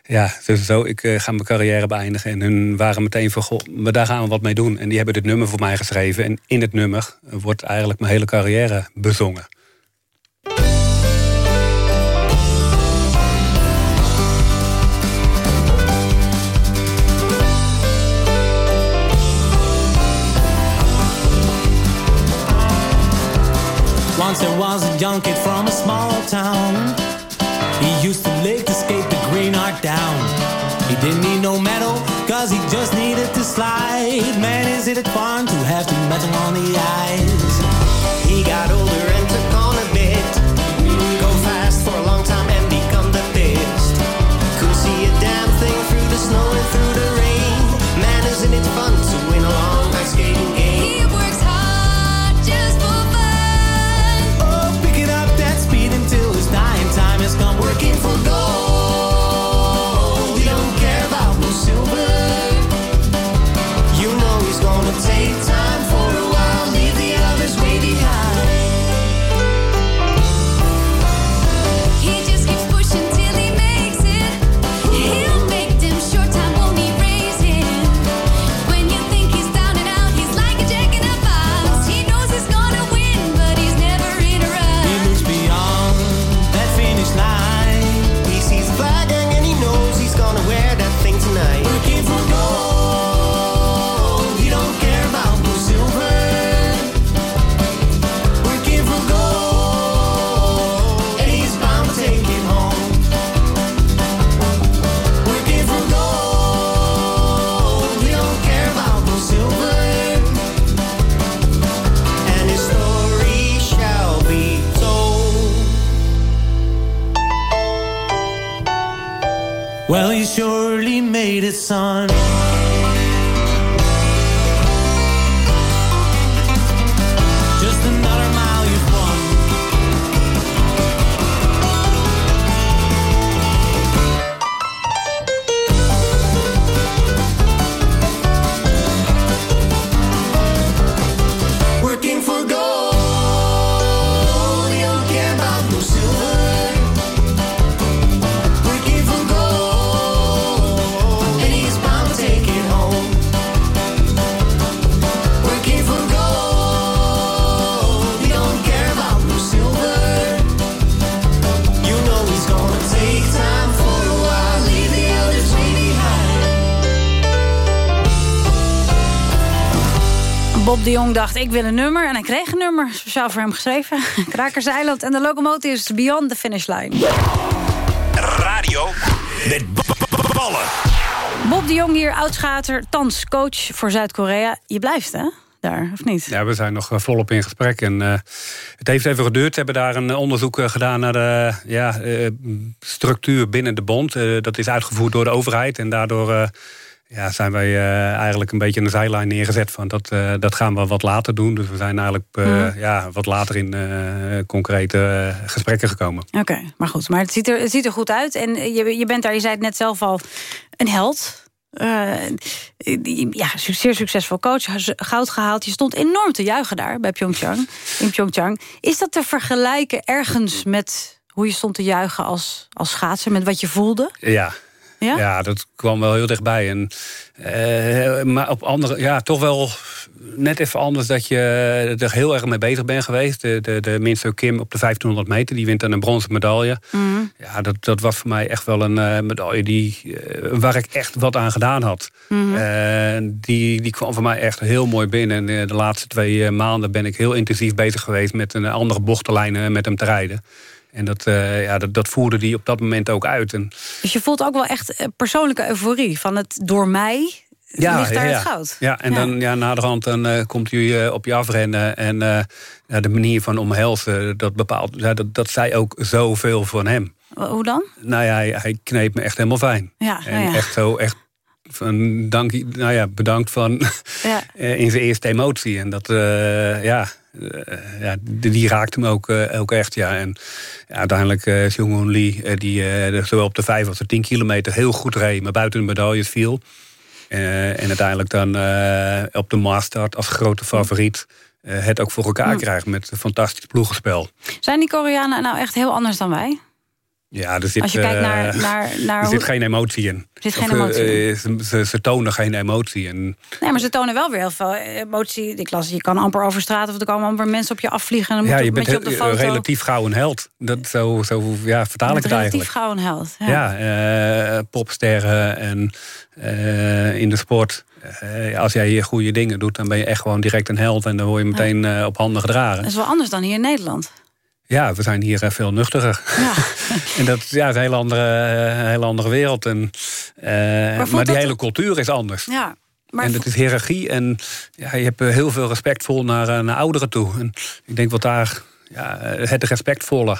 ja, dus zo, ik ga mijn carrière beëindigen. En hun waren meteen van, goh, maar daar gaan we wat mee doen. En die hebben dit nummer voor mij geschreven. En in het nummer wordt eigenlijk mijn hele carrière bezongen. Once there was a young kid from a small town. He used to lick to skate the green art down. He didn't need no medal, cause he just needed to slide. Man, is it fun to have to metal on the ice? He got older and took on a bit. Go fast for a long time and become the best. Couldn't see a damn thing through the snow and through the rain. Man, isn't it fun to win a It's on. Bob de Jong dacht, ik wil een nummer. En hij kreeg een nummer, speciaal voor hem geschreven. Krakers Eiland en de Locomotives Beyond the Finish Line. Radio met ballen. Bob de Jong hier, oudschater, thans coach voor Zuid-Korea. Je blijft, hè? Daar, of niet? Ja, we zijn nog eh, volop in gesprek. En, eh, het heeft even geduurd. We hebben daar een eh, onderzoek gedaan naar de ja, eh, structuur binnen de bond. Eh, dat is uitgevoerd door de overheid. En daardoor eh, ja, zijn wij eh, eigenlijk een beetje een zijlijn neergezet. Van dat, eh, dat gaan we wat later doen. Dus we zijn eigenlijk eh, Mhm. ja, wat later in concrete gesprekken gekomen. Oké, maar goed. Maar het ziet, er, het ziet er goed uit. En je, je bent daar, je zei het net zelf al, een held. Ja, zeer succesvol coach, goud gehaald. Je stond enorm te juichen daar bij Pyeongchang, in Pyeongchang. Is dat te vergelijken ergens met hoe je stond te juichen als, als schaatser... met wat je voelde? Ja. Ja? dat kwam wel heel dichtbij. En, eh, maar op andere, ja, toch wel net even anders dat je er heel erg mee bezig bent geweest. De, de, de Minso Kim op de 1500 meter, die wint dan een bronzen medaille. Mhm. Ja, dat, dat was voor mij echt wel een eh, medaille die, eh, waar ik echt wat aan gedaan had. Mhm. Die, die kwam voor mij echt heel mooi binnen. En de laatste twee maanden ben ik heel intensief bezig geweest... met een andere bochtenlijnen met hem te rijden. En dat, eh, ja, dat, dat voerde die op dat moment ook uit. En, Dus je voelt ook wel echt eh, persoonlijke euforie van het door mij ligt daar ja, het goud. Ja, en dan ja, naderhand dan, eh, komt hij eh, op je afrennen. En ja, de manier van omhelzen, dat bepaalt. Ja, dat, dat zei ook zoveel van hem. Hoe dan? Nou ja, hij, hij kneep me echt helemaal fijn. Ja, En ja, ja. echt zo, echt van dank, nou ja, bedankt van Ja. eh, in zijn eerste emotie. En dat, eh, ja, eh, ja, die, raakte me ook, eh, ook echt, ja. En ja, uiteindelijk uh, Jong Lee, die zowel op de 5 als de 10 kilometer heel goed reed, maar buiten de medailles viel. En uiteindelijk dan op de Mastart als grote favoriet het ook voor elkaar Mm. krijgt met een fantastisch ploegenspel. Zijn die Koreanen nou echt heel anders dan wij? Ja, er zit, Als je kijkt eh, naar- naar- naar er zit geen emotie in. Er zit geen eh, emotie eh, ze, ze, ze tonen geen emotie. En, Nee, maar ze tonen wel weer heel veel emotie. Ik las, je kan amper over straat of er komen amper mensen op je afvliegen... en dan ja, moet je bent je op de foto. relatief gauw een held. Dat, zo, zo ja, vertaal ik het relatief eigenlijk. gauw een held. Ja. Ja, eh, popsterren en eh, in de sport. eh, als jij goede dingen doet, dan ben je echt gewoon direct een held. En dan word je meteen eh, op handen gedragen. Dat is wel anders dan hier in Nederland. Ja, we zijn hier veel nuchtiger. en dat ja, is een hele andere, eh, hele andere wereld. En, eh, maar die hele cultuur is anders. Ja, maar en dat is hiërarchie. En ja, je hebt eh, heel veel respectvol naar, naar ouderen toe. En ik denk wat daar ja, het respectvolle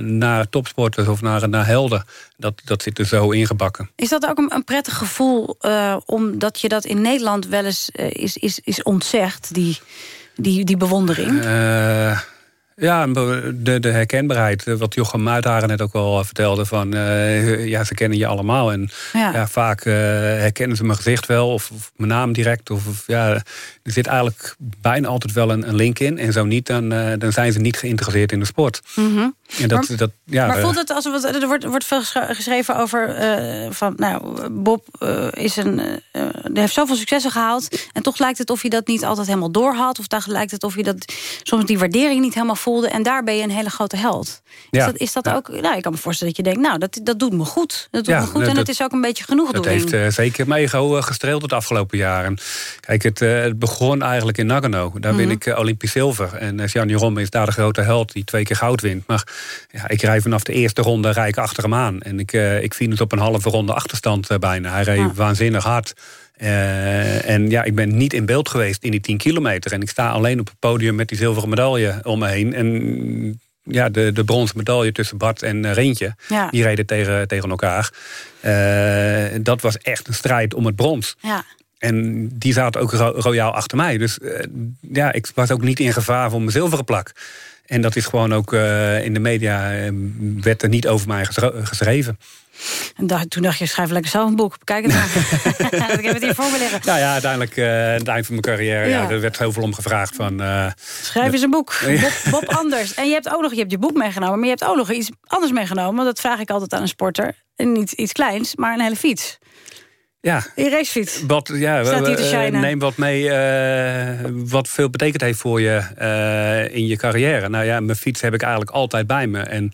naar topsporters of naar, naar helden... Dat, dat zit er zo ingebakken. is dat ook een, een prettig gevoel... omdat je dat in Nederland wel eens is, is, is ontzegd, die, die, die bewondering? Eh, ja, de, de herkenbaarheid. eh, Wat Jochem Muitharen net ook al vertelde. Van, eh, ja, ze kennen je allemaal. En Ja. ja. vaak eh, herkennen ze mijn gezicht wel. Of, of mijn naam direct. Of, of, ja, er zit eigenlijk bijna altijd wel een, een link in. En zo niet, dan, eh, dan zijn ze niet geïnteresseerd in de sport. Mhm. En dat, Maar- dat, ja, maar eh, voelt het als er wordt, wordt veel geschreven over eh, van nou Bob is een heeft zoveel successen gehaald en toch lijkt het of hij dat niet altijd helemaal doorhad of daar lijkt het of je dat soms die waardering niet helemaal voelde en daar ben je een hele grote held. Ja. Is dat, is dat ook? Nou, ik kan me voorstellen dat je denkt nou dat dat doet me goed, dat doet me goed dat- en het dat- is ook een beetje Dat genoegdoening. heeft zeker mijn ego gestreeld het afgelopen jaar. En kijk, het, het begon eigenlijk in Nagano. Daar win Mhm. ik eh, Olympisch zilver. En uh, Jan Jeroen is daar de grote held die twee keer goud wint. Maar ja, ik rij vanaf de eerste ronde rij ik achter hem aan. En ik, eh, ik viel het op een halve ronde achterstand eh, bijna. Hij reed Ja. waanzinnig hard. Eh, en ja, ik ben niet in beeld geweest in die 10 kilometer. En ik sta alleen op het podium met die zilveren medaille om me heen. En ja, de, de bronzen medaille tussen Bart en Reentje. Ja. Die reden tegen, tegen elkaar. Uh, dat was echt een strijd om het brons. Ja. En die zaten ook ro royaal achter mij. Dus uh, ja, ik was ook niet in gevaar voor mijn zilveren plak. En dat is gewoon ook in de media... werd er niet over mij geschreven. En dacht, toen dacht je, schrijf lekker zelf een boek. Kijk het maar. ik heb het hier voor me liggen. Nou ja, uiteindelijk uh, aan het eind van mijn carrière... Ja. Ja, er werd heel veel om gevraagd van... Uh, schrijf eens een boek. Bob, Bob, Anders. En je hebt ook nog je, hebt je boek meegenomen... maar je hebt ook nog iets anders meegenomen. Want dat vraag ik altijd aan een sporter. En niet iets kleins, maar een hele fiets. Ja. Je racefiets. Wat, ja, Staat hier te shinen. neem wat mee uh, wat veel betekend heeft voor je uh, in je carrière. Nou ja, mijn fiets heb ik eigenlijk altijd bij me. En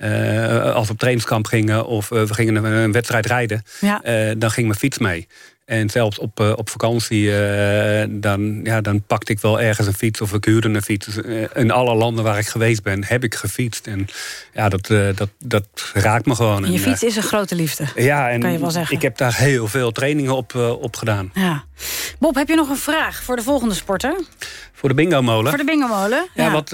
uh, als we op trainingskamp gingen of we gingen een, een wedstrijd rijden... Ja. dan ging mijn fiets mee. En zelfs op, uh, op vakantie, uh, dan, ja, dan pakte ik wel ergens een fiets of ik huurde een fiets. Uh, in alle landen waar ik geweest ben, heb ik gefietst. En ja, dat, dat, dat raakt me gewoon. En je fiets is een grote liefde, ja, en kan je wel zeggen. ik heb daar heel veel trainingen op, op gedaan. Ja. Bob, heb je nog een vraag voor de volgende sporter? Voor de bingo-molen? Voor de bingo-molen, ja. ja. wat,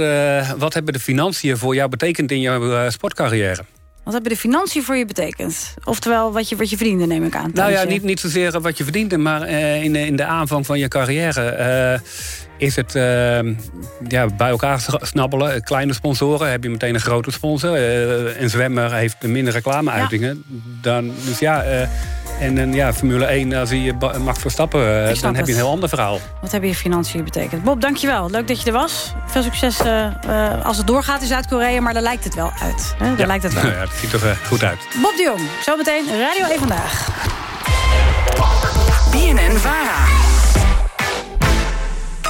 wat hebben de financiën voor jou betekend in jouw sportcarrière? Wat hebben de financiën voor je betekend? Oftewel, wat je, wat je verdiende, neem ik aan. Nou ja, niet, niet zozeer wat je verdiende, maar uh, in, de, in de aanvang van je carrière... Uh, is het uh, ja, bij elkaar snabbelen. Kleine sponsoren, heb je meteen een grote sponsor. een zwemmer heeft minder reclameuitingen. Ja. Dan, dus ja... En ja, Formule 1, als je Max Verstappen, dan het. heb je een heel ander verhaal. Wat hebben je financiën betekend? Bob, dankjewel. Leuk dat je er was. Veel succes uh, uh, als het doorgaat in Zuid-Korea, maar daar lijkt het wel uit. Hè? Daar ja. lijkt het wel. Ja, het ziet er uh, goed uit. Bob de Jong, zometeen Radio 1 Vandaag. BNN Vara.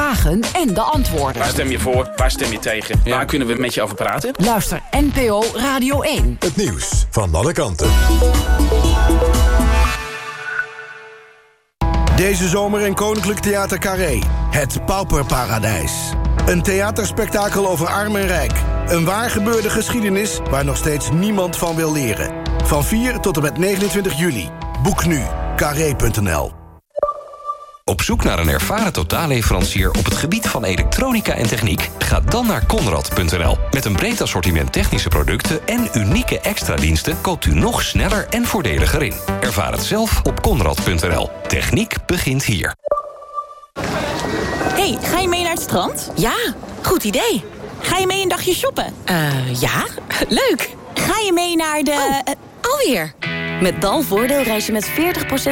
vragen en de antwoorden. Waar stem je voor? Waar stem je tegen? Ja. Waar kunnen we met je over praten? Luister NPO Radio 1. Het nieuws van alle kanten. Deze zomer in Koninklijk Theater Carré. Het Pauperparadijs. Een theaterspektakel over arm en rijk. Een waar gebeurde geschiedenis waar nog steeds niemand van wil leren. Van 4 tot en met 29 juli. Boek nu. Carré.nl op zoek naar een ervaren totaalleverancier op het gebied van elektronica en techniek? Ga dan naar Conrad.nl. Met een breed assortiment technische producten en unieke extra diensten koopt u nog sneller en voordeliger in. Ervaar het zelf op Conrad.nl. Techniek begint hier. hey, ga je mee naar het strand? Ja, goed idee. Ga je mee een dagje shoppen? Uh, ja, leuk. Ga je mee naar de... Oh, uh, alweer. Met Dalvoordeel reis je met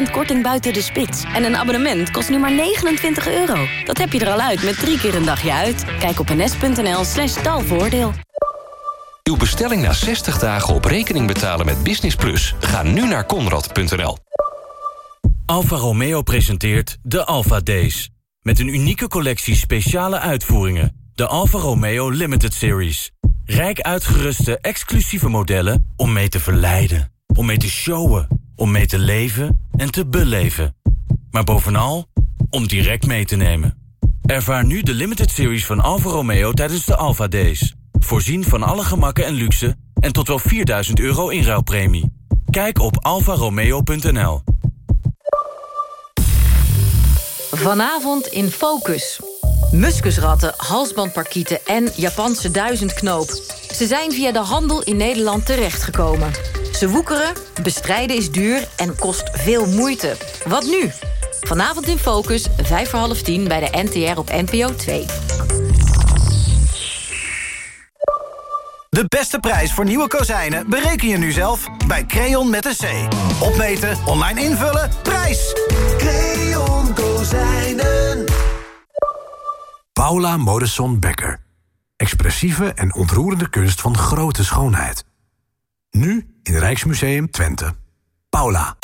40% korting buiten de spits. En een abonnement kost nu maar 29 euro. Dat heb je er al uit met drie keer een dagje uit. Kijk op ns.nl slash dalvoordeel. Uw bestelling na 60 dagen op rekening betalen met Business Plus. Ga nu naar konrad.nl. Alfa Romeo presenteert de Alfa Days. Met een unieke collectie speciale uitvoeringen. De Alfa Romeo Limited Series. Rijk uitgeruste exclusieve modellen om mee te verleiden om mee te showen, om mee te leven en te beleven. Maar bovenal, om direct mee te nemen. Ervaar nu de limited series van Alfa Romeo tijdens de Alfa Days. Voorzien van alle gemakken en luxe en tot wel 4000 euro inruilpremie. Kijk op alfaromeo.nl. Vanavond in Focus. Muskusratten, halsbandparkieten en Japanse duizendknoop. Ze zijn via de handel in Nederland terechtgekomen. Ze woekeren, bestrijden is duur en kost veel moeite. Wat nu? Vanavond in Focus, 5 voor half tien bij de NTR op NPO 2. De beste prijs voor nieuwe kozijnen bereken je nu zelf bij Creon met een C. Opmeten, online invullen, prijs! Creon Kozijnen. Paula Modesson Becker. Expressieve en ontroerende kunst van grote schoonheid. Nu in Rijksmuseum Twente. Paula.